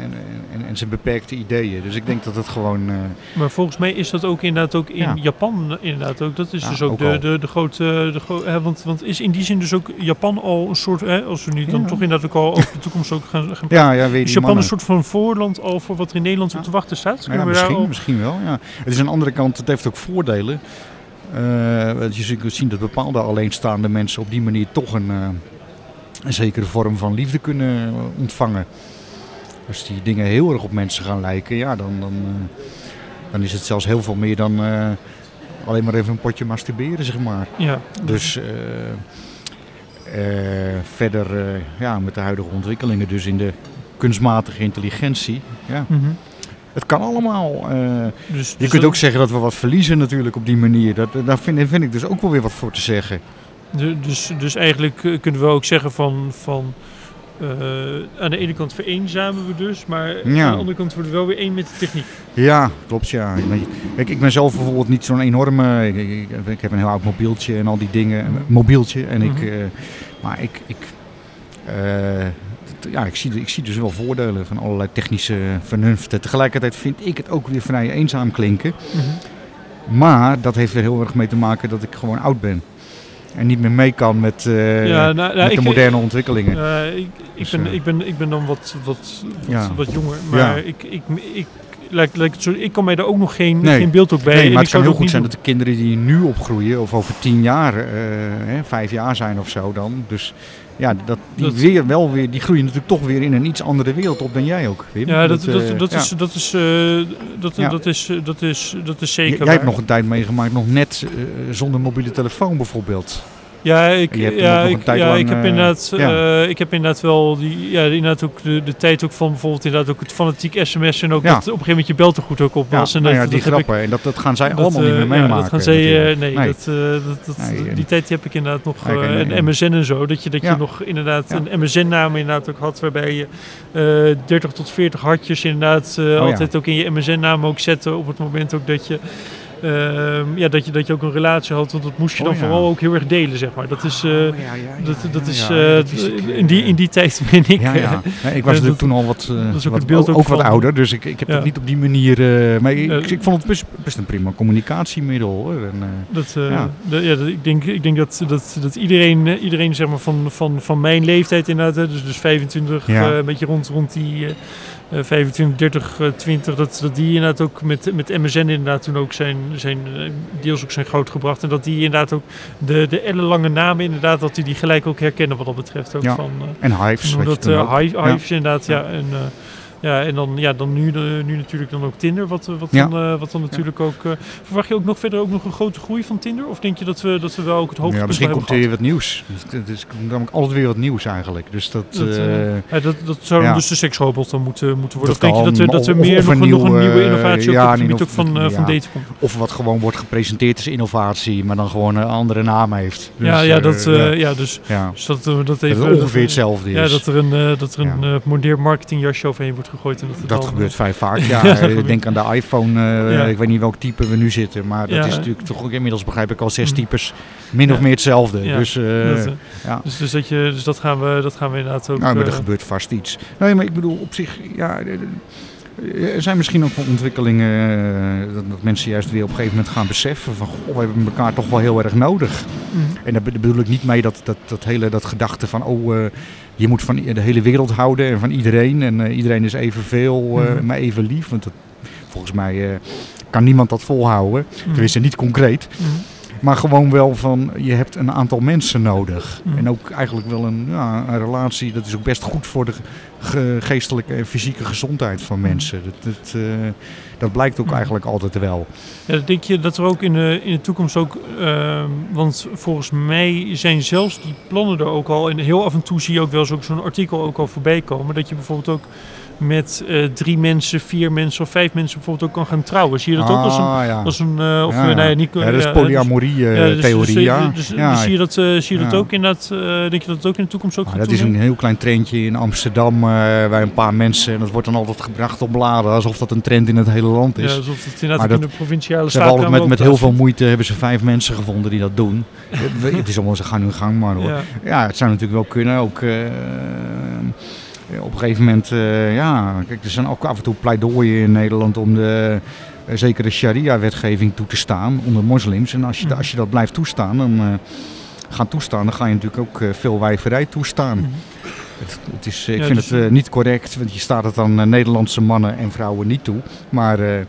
en, zijn beperkte ideeën. Dus ik denk dat het gewoon. Maar volgens mij is dat ook inderdaad ook in Ja. Japan inderdaad ook. Dat is Ja, dus ook, ook de, de, de grote... De gro hè, want, want is in die zin dus ook Japan al een soort... Hè, als we nu dan Ja. toch inderdaad ook al over de toekomst ook gaan, gaan ja, ja, weet je. Is Japan een soort van voorland al voor wat er in Nederland op te wachten staat? Kunnen we daar misschien, al- misschien wel. Ja. Het is aan de andere kant, het heeft ook voordelen. Eh, want je kunt zien dat bepaalde alleenstaande mensen op die manier toch een, eh, een zekere vorm van liefde kunnen ontvangen. Als die dingen heel erg op mensen gaan lijken, ja, dan, dan, eh, dan is het zelfs heel veel meer dan eh, alleen maar even een potje masturberen, zeg maar. Ja, Dus eh, eh, verder eh, ja, met de huidige ontwikkelingen, dus in de kunstmatige intelligentie, ja, Mhm. Het kan allemaal. eh. Dus, je dus kunt ook zeggen dat we wat verliezen natuurlijk op die manier. Dat, daar vind, vind ik dus ook wel weer wat voor te zeggen. dus, dus eigenlijk eh, kunnen we ook zeggen van... van eh, aan de ene kant vereenzamen we dus, maar Ja. aan de andere kant worden we wel weer één met de techniek. Ja, klopt ja. Kijk, ik ben zelf bijvoorbeeld niet zo'n enorme... Ik, ik, ik heb een heel oud mobieltje en al die dingen. Mobieltje. En ik, Mhm. maar ik... ik ja, ik zie, ik zie dus wel voordelen van allerlei technische vernuften. Tegelijkertijd vind ik het ook weer vrij eenzaam klinken. Mhm. Maar dat heeft er heel erg mee te maken dat ik gewoon oud ben. En niet meer mee kan met, eh, Ja, nou, nou, met ik- de moderne ontwikkelingen. Ik, ik, Dus, ben, eh, ik, ben, ik ben dan wat, wat, wat, Ja. wat jonger, maar Ja. ik, ik, ik, lijkt, lijkt zo, ik kan mij daar ook nog geen, Nee. geen beeld op bij. Nee, maar het kan zou heel goed zijn dat de kinderen die nu opgroeien, of over tien jaar, eh, hè, vijf jaar zijn of zo dan. Dus ja, dat, die, Dat- weer, wel weer, die groeien natuurlijk toch weer in een iets andere wereld op dan jij ook, Wim. Ja, dat, dat, eh, dat, is, dat, is, eh, dat, is, dat, is, dat is J- zeker Jij hebt waar. nog een tijd meegemaakt, nog net eh, zonder mobiele telefoon bijvoorbeeld. Ja, ik, ja, ik, ja, lang, ik heb eh, inderdaad, ja. eh, ik heb inderdaad wel die, ja, inderdaad ook de, de tijd ook van bijvoorbeeld inderdaad ook het fanatiek sms en ook Ja. dat op een gegeven moment je belt er goed ook op was. En nou dat, ja, die dat heb ik- grappen, en dat, dat gaan zij dat, allemaal niet eh, meer meemaken. dat gaan zij, nee, Nee. Dat, dat, Nee, die tijd heb ik inderdaad nog. En- MSN en zo, dat je, dat je nog inderdaad een MSN-naam inderdaad ook had, waarbij je eh 30 tot 40 hartjes inderdaad Oh altijd ook in je MSN-naam ook zette op het moment ook dat je... ehm, ja, dat je, dat je ook een relatie had, want dat moest je Oh dan ja. vooral ook heel erg delen, zeg maar. Dat is, eh, Oh, dat, is eh, in, die, eh, in die tijd ben ik. Ja, eh, ja. Nee, ik was natuurlijk toen al wat, eh, dat is ook wat- het beeld ook ook wat ouder, dus ik, ik heb het niet op die manier... eh, maar ik, ik vond het best, best een prima communicatiemiddel. Hoor. En, eh, Dat, eh, Ja. ja, ik denk, ik denk dat, dat, dat iedereen, eh, iedereen zeg maar, van, van, van mijn leeftijd inderdaad, dus, dus 25, Ja. eh, een beetje rond, rond die eh, eh, 25, 30, eh, 20, dat, dat die inderdaad ook met, met MSN inderdaad toen ook zijn, zijn eh, deels ook zijn groot gebracht. En dat die inderdaad ook de, de ellenlange namen inderdaad, dat die die gelijk ook herkennen wat dat betreft. Ook Ja. van, eh, en Hives. dat, eh, Ja. Inderdaad, ja. En, ja, en dan, ja, dan nu, eh, nu natuurlijk dan ook Tinder, wat, eh, wat, Ja. dan, eh, wat dan natuurlijk ook... eh, verwacht je ook nog verder ook nog een grote groei van Tinder? Of denk je dat we, dat we wel ook het Ja, hoogtepunt misschien hebben komt er weer wat nieuws. Het is namelijk altijd weer wat nieuws eigenlijk. Dus dat... Dat, eh, eh, ja, dat, dat zou dan ja. dus de seksrobot dan moeten, moeten worden. Dat of denk je dat er, dat er meer of nog, een nog een nieuwe, nieuwe innovatie ja, op het niet gebied of- ook van, eh, van ja. daten komt? of wat gewoon wordt gepresenteerd als innovatie, maar dan gewoon een andere naam heeft. Dus, ja, ja, eh, dat, eh, ja. ja, dus, ja. dus dat, eh, dat Dat even... dat- ongeveer hetzelfde is. Ja, dat er een, eh, dat er een Ja. eh, modern marketingjasje overheen wordt gegooid. Dat, het Dat dan, gebeurt eh, vrij vaak. Ja, denk aan de iPhone. eh, Ja. Ik weet niet welk type we nu zitten. Maar dat Ja. is natuurlijk toch ook inmiddels begrijp ik al zes Mhm. types. Min of meer hetzelfde. Dus, eh, dat, eh, ja. dus, dus, dat je, dus dat, gaan we, dat gaan we inderdaad ook... Nou, maar er eh, gebeurt vast iets. Nee, maar ik bedoel op zich, ja, er- er zijn misschien ook wel ontwikkelingen eh, dat, dat mensen juist weer op een gegeven moment gaan beseffen van, goh, we hebben elkaar toch wel heel erg nodig. mhm. En daar be- daar bedoel ik niet mee dat, dat, dat hele dat gedachte van, oh, eh, je moet van de hele wereld houden en van iedereen en eh, iedereen is evenveel, Mhm. maar even lief. Want dat, volgens mij eh, kan niemand dat volhouden. Mhm. Tenminste, niet concreet. Mhm. Maar gewoon wel van, je hebt een aantal mensen nodig. Mhm. En ook eigenlijk wel een, ja, een relatie, dat is ook best goed voor de ge- geestelijke en fysieke gezondheid van mensen. Dat, dat, dat blijkt ook Mhm. eigenlijk altijd wel. Ja, denk je dat er ook in de, in de toekomst ook... ehm, want volgens mij zijn zelfs die plannen er ook al... En heel af en toe zie je ook wel zo'n artikel ook al voorbij komen. Dat je bijvoorbeeld ook met eh, drie mensen, vier mensen of vijf mensen bijvoorbeeld ook kan gaan trouwen. Zie je dat ook als een... Ah, ja. Als een eh, of Ja, eh, nee, ja. niet, Ja, dat is dus- polyamorie-theorie, ja, dus- dus- ja. Dus, zie je dat, zie je dat ook inderdaad? eh denk je dat het ook in de toekomst ook Ah, dat is een heel klein trendje in Amsterdam bij een paar mensen. En dat wordt dan altijd gebracht op bladen alsof dat een trend in het hele land is. Ja, alsof het inderdaad Maar ook in de provinciale Ze hebben met, heel veel moeite hebben ze vijf mensen gevonden die dat doen. het, is allemaal, ze gaan hun gang maar hoor. Ja. Ja, het zou natuurlijk wel kunnen. Ook eh, op een gegeven moment, eh, ja, kijk, er zijn ook af en toe pleidooien in Nederland om de, eh, zeker de sharia-wetgeving toe te staan onder moslims. En als je, Mhm. als je dat blijft toestaan, dan gaan toestaan, dan ga je natuurlijk ook veel wijverij toestaan. Mhm. Het, het is, ik Ja, vind dus- het eh, niet correct, want je staat het aan eh, Nederlandse mannen en vrouwen niet toe. Maar eh,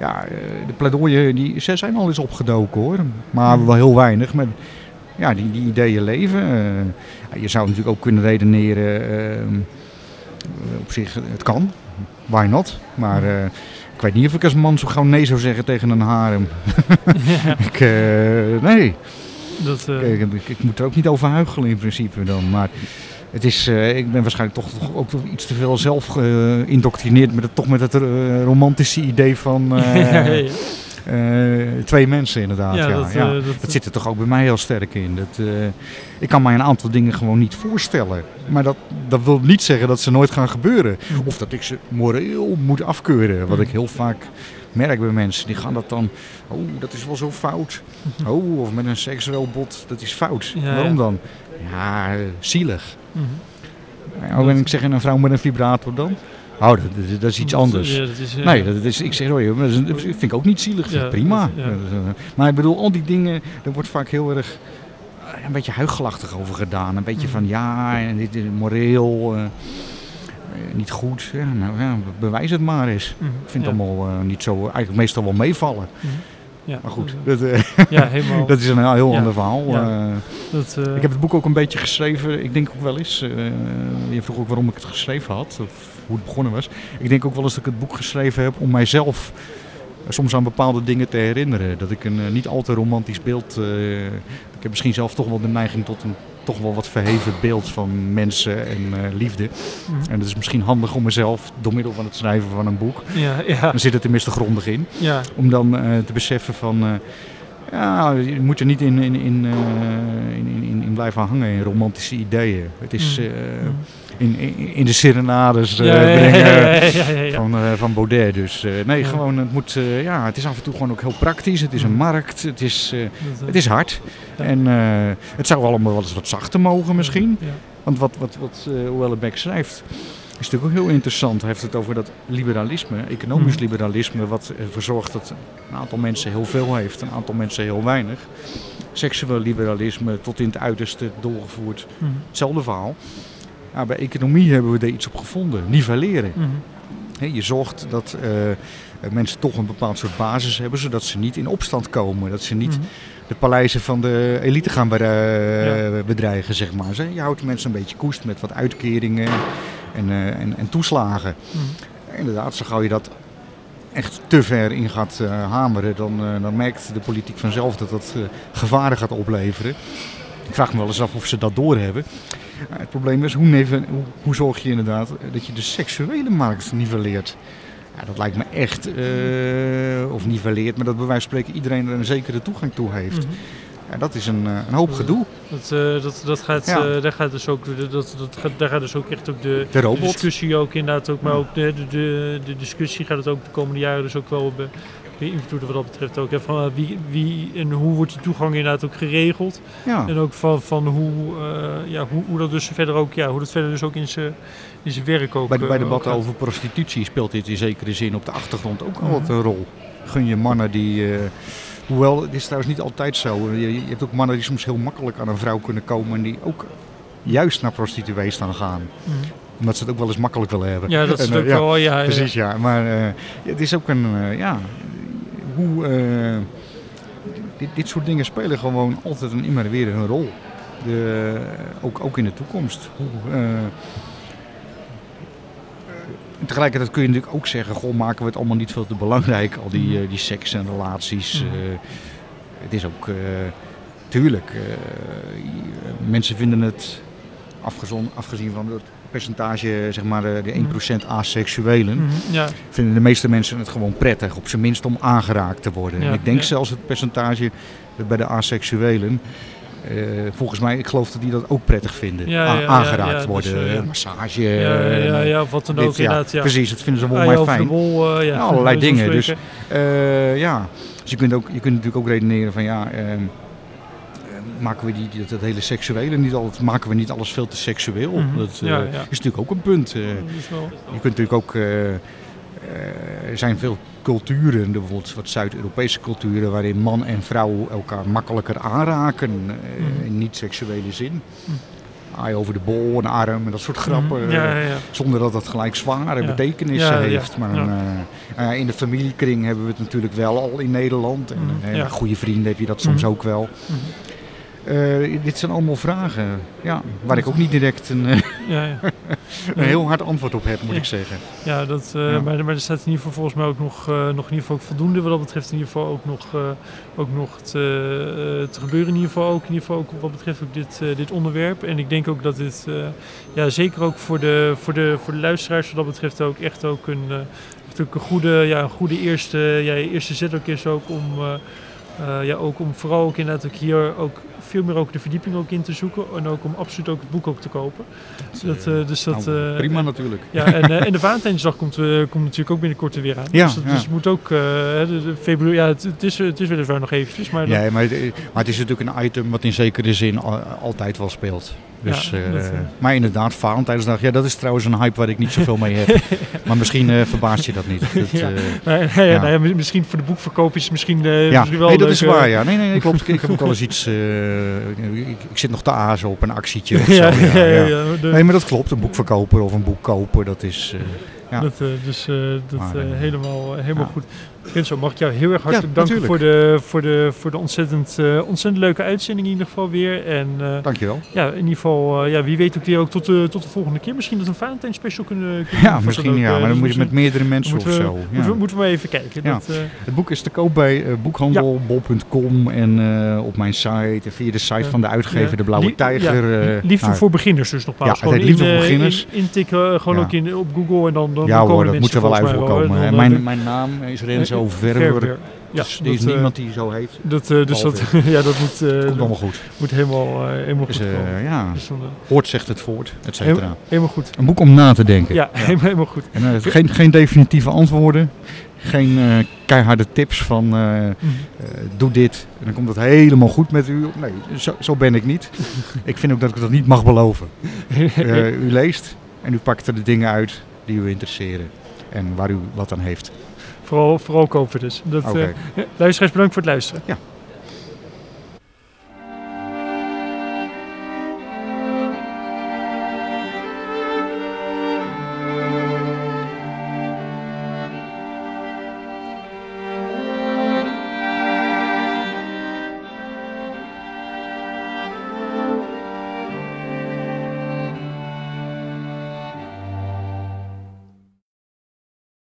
ja, eh, de pleidooien die, ze zijn al eens opgedoken hoor. Maar wel heel weinig. Maar ja, die, die ideeën leven. Eh, je zou natuurlijk ook kunnen redeneren eh, eh, op zich, het kan. Why not? Maar eh, ik weet niet of ik als man zo gauw nee zou zeggen tegen een harem. ja, ik, eh, nee. dat, eh, Kijk, ik, ik moet er ook niet over huichelen in principe dan. Maar het is, eh, ik ben waarschijnlijk toch, toch ook iets te veel zelf geïndoctrineerd met het, toch met het eh, romantische idee van eh, eh, twee mensen inderdaad. Ja, Ja, dat, eh, dat- dat zit er toch ook bij mij heel sterk in. Dat, eh, ik kan mij een aantal dingen gewoon niet voorstellen. Maar dat, dat wil niet zeggen dat ze nooit gaan gebeuren. Mhm. Of dat ik ze moreel moet afkeuren. Wat ik heel vaak merk bij mensen. Die gaan dat dan... Oh, dat is wel zo fout. Oh, of met een seksrobot. Dat is fout. Ja, Waarom ja. dan? Ja, eh, Mhm. Oh, en ik zeg een vrouw met een vibrator dan? Oh, dat, dat- dat is iets anders. Ja, dat is, eh, Nee, dat is, ik zeg, joh, dat, is- dat vind ik ook niet zielig. Ja, Prima. ja. Eh, Maar ik bedoel, al die dingen, daar wordt vaak heel erg eh, een beetje huigelachtig over gedaan. Een beetje Mhm. van ja, en dit is moreel, niet goed. Ja, nou ja, bewijs het maar eens. Mhm. Ik vind ja. het allemaal niet zo, eigenlijk meestal wel meevallen. Ja, Maar goed, dat- eh, Ja, helemaal. dat is een heel Ja. ander verhaal. Ja. Eh, dat, eh, ik heb het boek ook een beetje geschreven. Ik denk ook wel eens. je vroeg ook waarom ik het geschreven had. Of hoe het begonnen was. Ik denk ook wel eens dat ik het boek geschreven heb om mijzelf soms aan bepaalde dingen te herinneren. Dat ik een niet al te romantisch beeld. ik heb misschien zelf toch wel de neiging tot een toch wel wat verheven beeld van mensen en eh, liefde. mhm. En het is misschien handig om mezelf door middel van het schrijven van een boek. ja, ja, Dan zit het tenminste grondig in. ja. Om dan eh, te beseffen van... eh, ja, je moet er niet in, in, in, in, in, in- blijven hangen in romantische ideeën. Het is Mm. eh, Mhm. In, in, de serenades Ja, brengen van, van Baudet. Dus eh, nee, Ja. gewoon, het, moet, eh, ja, het is af en toe gewoon ook heel praktisch. Het is een Mm. markt. Het is, eh, het is hard. En het zou allemaal wel eens wat zachter mogen misschien. Want wat, wat, wat Wellebeck schrijft, is natuurlijk ook heel interessant. Hij heeft het over dat liberalisme, economisch Mhm. liberalisme, wat ervoor zorgt dat een aantal mensen heel veel heeft, een aantal mensen heel weinig. Seksueel liberalisme tot in het uiterste doorgevoerd, Mhm. hetzelfde verhaal. Ja, bij economie hebben we er iets op gevonden, nivelleren. Hè, je zorgt dat eh, mensen toch een bepaald soort basis hebben, zodat ze niet in opstand komen. Dat ze niet Mhm. de paleizen van de elite gaan eh, bedreigen, zeg maar. Je houdt de mensen een beetje koest met wat uitkeringen en, eh, en, en toeslagen. Mhm. Inderdaad, zo gauw je dat echt te ver in gaat hameren, dan, dan merkt de politiek vanzelf dat dat eh, gevaren gaat opleveren. Ik vraag me wel eens af of ze dat doorhebben. Het probleem is, hoe, neven- hoe, hoe zorg je inderdaad dat je de seksuele markt nivelleert? Ja, dat lijkt me echt, eh, of nivelleert, maar dat bij wijze van spreken iedereen er een zekere toegang toe heeft. Mhm. Ja, dat is een, eh, een hoop gedoe. Dat, eh, dat, dat gaat, Ja. eh, daar gaat dus ook, dat, dat, gaat, daar gaat dus ook echt ook de, discussie ook inderdaad ook, maar ook de, de, de, discussie gaat het ook de komende jaren dus ook wel be, beïnvloeden wat dat betreft ook. Hè, van, eh, wie, wie en hoe wordt die toegang inderdaad ook geregeld Ja. en ook van, van hoe, eh, ja, hoe, hoe dat dus verder ook, ja, hoe dat verder dus ook in zijn in zijn werk ook. Bij de, bij eh, debatten over prostitutie speelt dit in zekere zin op de achtergrond ook Mhm. altijd een rol. Gun je mannen die... hoewel, het is trouwens niet altijd zo. Je, je hebt ook mannen die soms heel makkelijk aan een vrouw kunnen komen... en die ook juist naar prostituees dan gaan. Mhm. Omdat ze het ook wel eens makkelijk willen hebben. Ja, dat is En, eh, ook ja, wel, ja. Precies, ja. Maar het is ook een... ja, hoe... eh, dit, dit soort dingen spelen gewoon altijd en immer weer een rol. De, ook, ook in de toekomst. Hoe, eh, tegelijkertijd kun je natuurlijk ook zeggen, goh, maken we het allemaal niet veel te belangrijk, al die, eh, die seks en relaties. Eh, het is ook, tuurlijk, mensen vinden het, afgezon, afgezien van het percentage, zeg maar, eh, de 1% asexuelen, Mhm, ja. vinden de meeste mensen het gewoon prettig, op zijn minst om aangeraakt te worden. Ja, en ik denk ja. zelfs het percentage bij de asexuelen, eh, volgens mij, ik geloof dat die dat ook prettig vinden. Aangeraakt dus, worden, eh, massage. Ja, ja, wat dan ook inderdaad. Ja. Precies, dat vinden ze wel de fijn. bol, allerlei dingen. Eh, ja, dus je kunt, ook, je kunt natuurlijk ook redeneren van ja, ehm, eh, maken we die, die- dat hele seksuele niet altijd, maken we niet alles veel te seksueel? Mhm, Dat eh, ja, ja. is natuurlijk ook een punt. eh. Dat wel- je kunt natuurlijk ook, eh, er zijn veel culturen, bijvoorbeeld wat Zuid-Europese culturen, waarin man en vrouw elkaar makkelijker aanraken, Mhm. in niet-seksuele zin. Aai over de bol, een arm en dat soort grappen. Mhm, Ja, ja, ja. Zonder dat dat gelijk zware betekenissen heeft. Maar in de familiekring hebben we het natuurlijk wel al in Nederland. En goede vrienden heb je dat soms ook wel. Eh, dit zijn allemaal vragen ja, waar ik ook niet direct een, eh, Ja, ja. een heel hard antwoord op heb, moet Ja. ik zeggen. Ja, dat, eh. Maar, maar er staat in ieder geval volgens mij ook nog, nog in ieder geval ook voldoende wat dat betreft. In ieder geval ook nog, ook nog te, te gebeuren. In ieder geval ook, in ieder geval ook wat betreft ook dit, dit onderwerp. En ik denk ook dat dit, ja, zeker ook voor de, voor, de, voor de luisteraars wat dat betreft ook echt ook een, ook een goede, ja, een goede eerste, ja, eerste zet ook is ook om, eh, ja, ook om vooral ook inderdaad ook hier ook veel meer ook de verdieping ook in te zoeken. En ook om absoluut ook het boek ook te kopen. Dat, eh, dus dat, Nou, eh, prima natuurlijk. ja, en, eh, en de Valentijnsdag komt, eh, komt natuurlijk ook binnenkort er weer aan. Ja, dus, dat, ja. dus het moet ook, eh, de februari, ja, het, het, is, het is weliswaar nog eventjes, maar dan- Ja, maar, het- maar het is natuurlijk een item wat in zekere zin al- altijd wel speelt. Dus, Ja, eh, dat, eh. maar inderdaad, Valentijnsdag, ja, dat is trouwens een hype waar ik niet zoveel mee heb. maar misschien eh, verbaast je dat niet. Dat, Ja. eh, Nou ja, Ja. nou ja, mi- misschien voor de boekverkoop is het misschien, eh, ja, misschien wel nee, dat leuk, is eh, waar. Ja. Nee, nee, nee, klopt. Ik heb ook wel eens iets. eh, ik, ik zit nog te azen op een actietje. Of ja, zo, ja, ja, ja, de- Nee, maar dat klopt. Een boekverkoper of een boek kopen, dat is. eh, ja. dat, eh, dus eh, dat Maar, eh, eh, helemaal, eh, helemaal ja. goed. Renzo, mag ik jou heel erg hartelijk danken voor de, voor, de, voor de ontzettend, eh, ontzettend leuke uitzending in ieder geval weer. En eh, Dankjewel. ja, in ieder geval, eh, ja, wie weet ook weer ook tot, de tot de volgende keer. Misschien dat we een Valentijn special kunnen, kunnen Ja, misschien ook, ja. Maar dan dus moet je met meerdere mensen of we, zo. Ja. Moeten, we, moeten we maar even kijken. Ja. Dat, Het boek is te koop bij boekhandelbol.com en op mijn site en via de site van de uitgever. De Blauwe Tijger. liefde nou, voor beginners dus nogmaals. Ja, het Liefde in, voor beginners. In, intikken, gewoon ook in, op Google en dan, dan ja komen hoor, dat mensen moet er wel uit volgens mij voorkomen. wel, En dan, mijn, eh, mijn naam is Renzo Verwer. Verwer. Ja, Dus er is dat, eh, niemand die zo heet. Dat, eh, dus dat, ja, dat moet, eh, Komt allemaal goed. moet helemaal, helemaal Dus goed komen. ja, Dus dan, hoort zegt het voort, et helemaal, goed. Een boek om na te denken. Ja, Helemaal, helemaal goed. En, geen, geen definitieve antwoorden. Geen keiharde tips van eh, doe dit en dan komt het helemaal goed met u. Nee, zo, zo ben ik niet. ik vind ook dat ik dat niet mag beloven. U leest en u pakt er de dingen uit die u interesseren en waar u wat aan heeft. Vooral, vooral kopen dus. Dat, Oké. eh, luisteraars, bedankt voor het luisteren. Ja,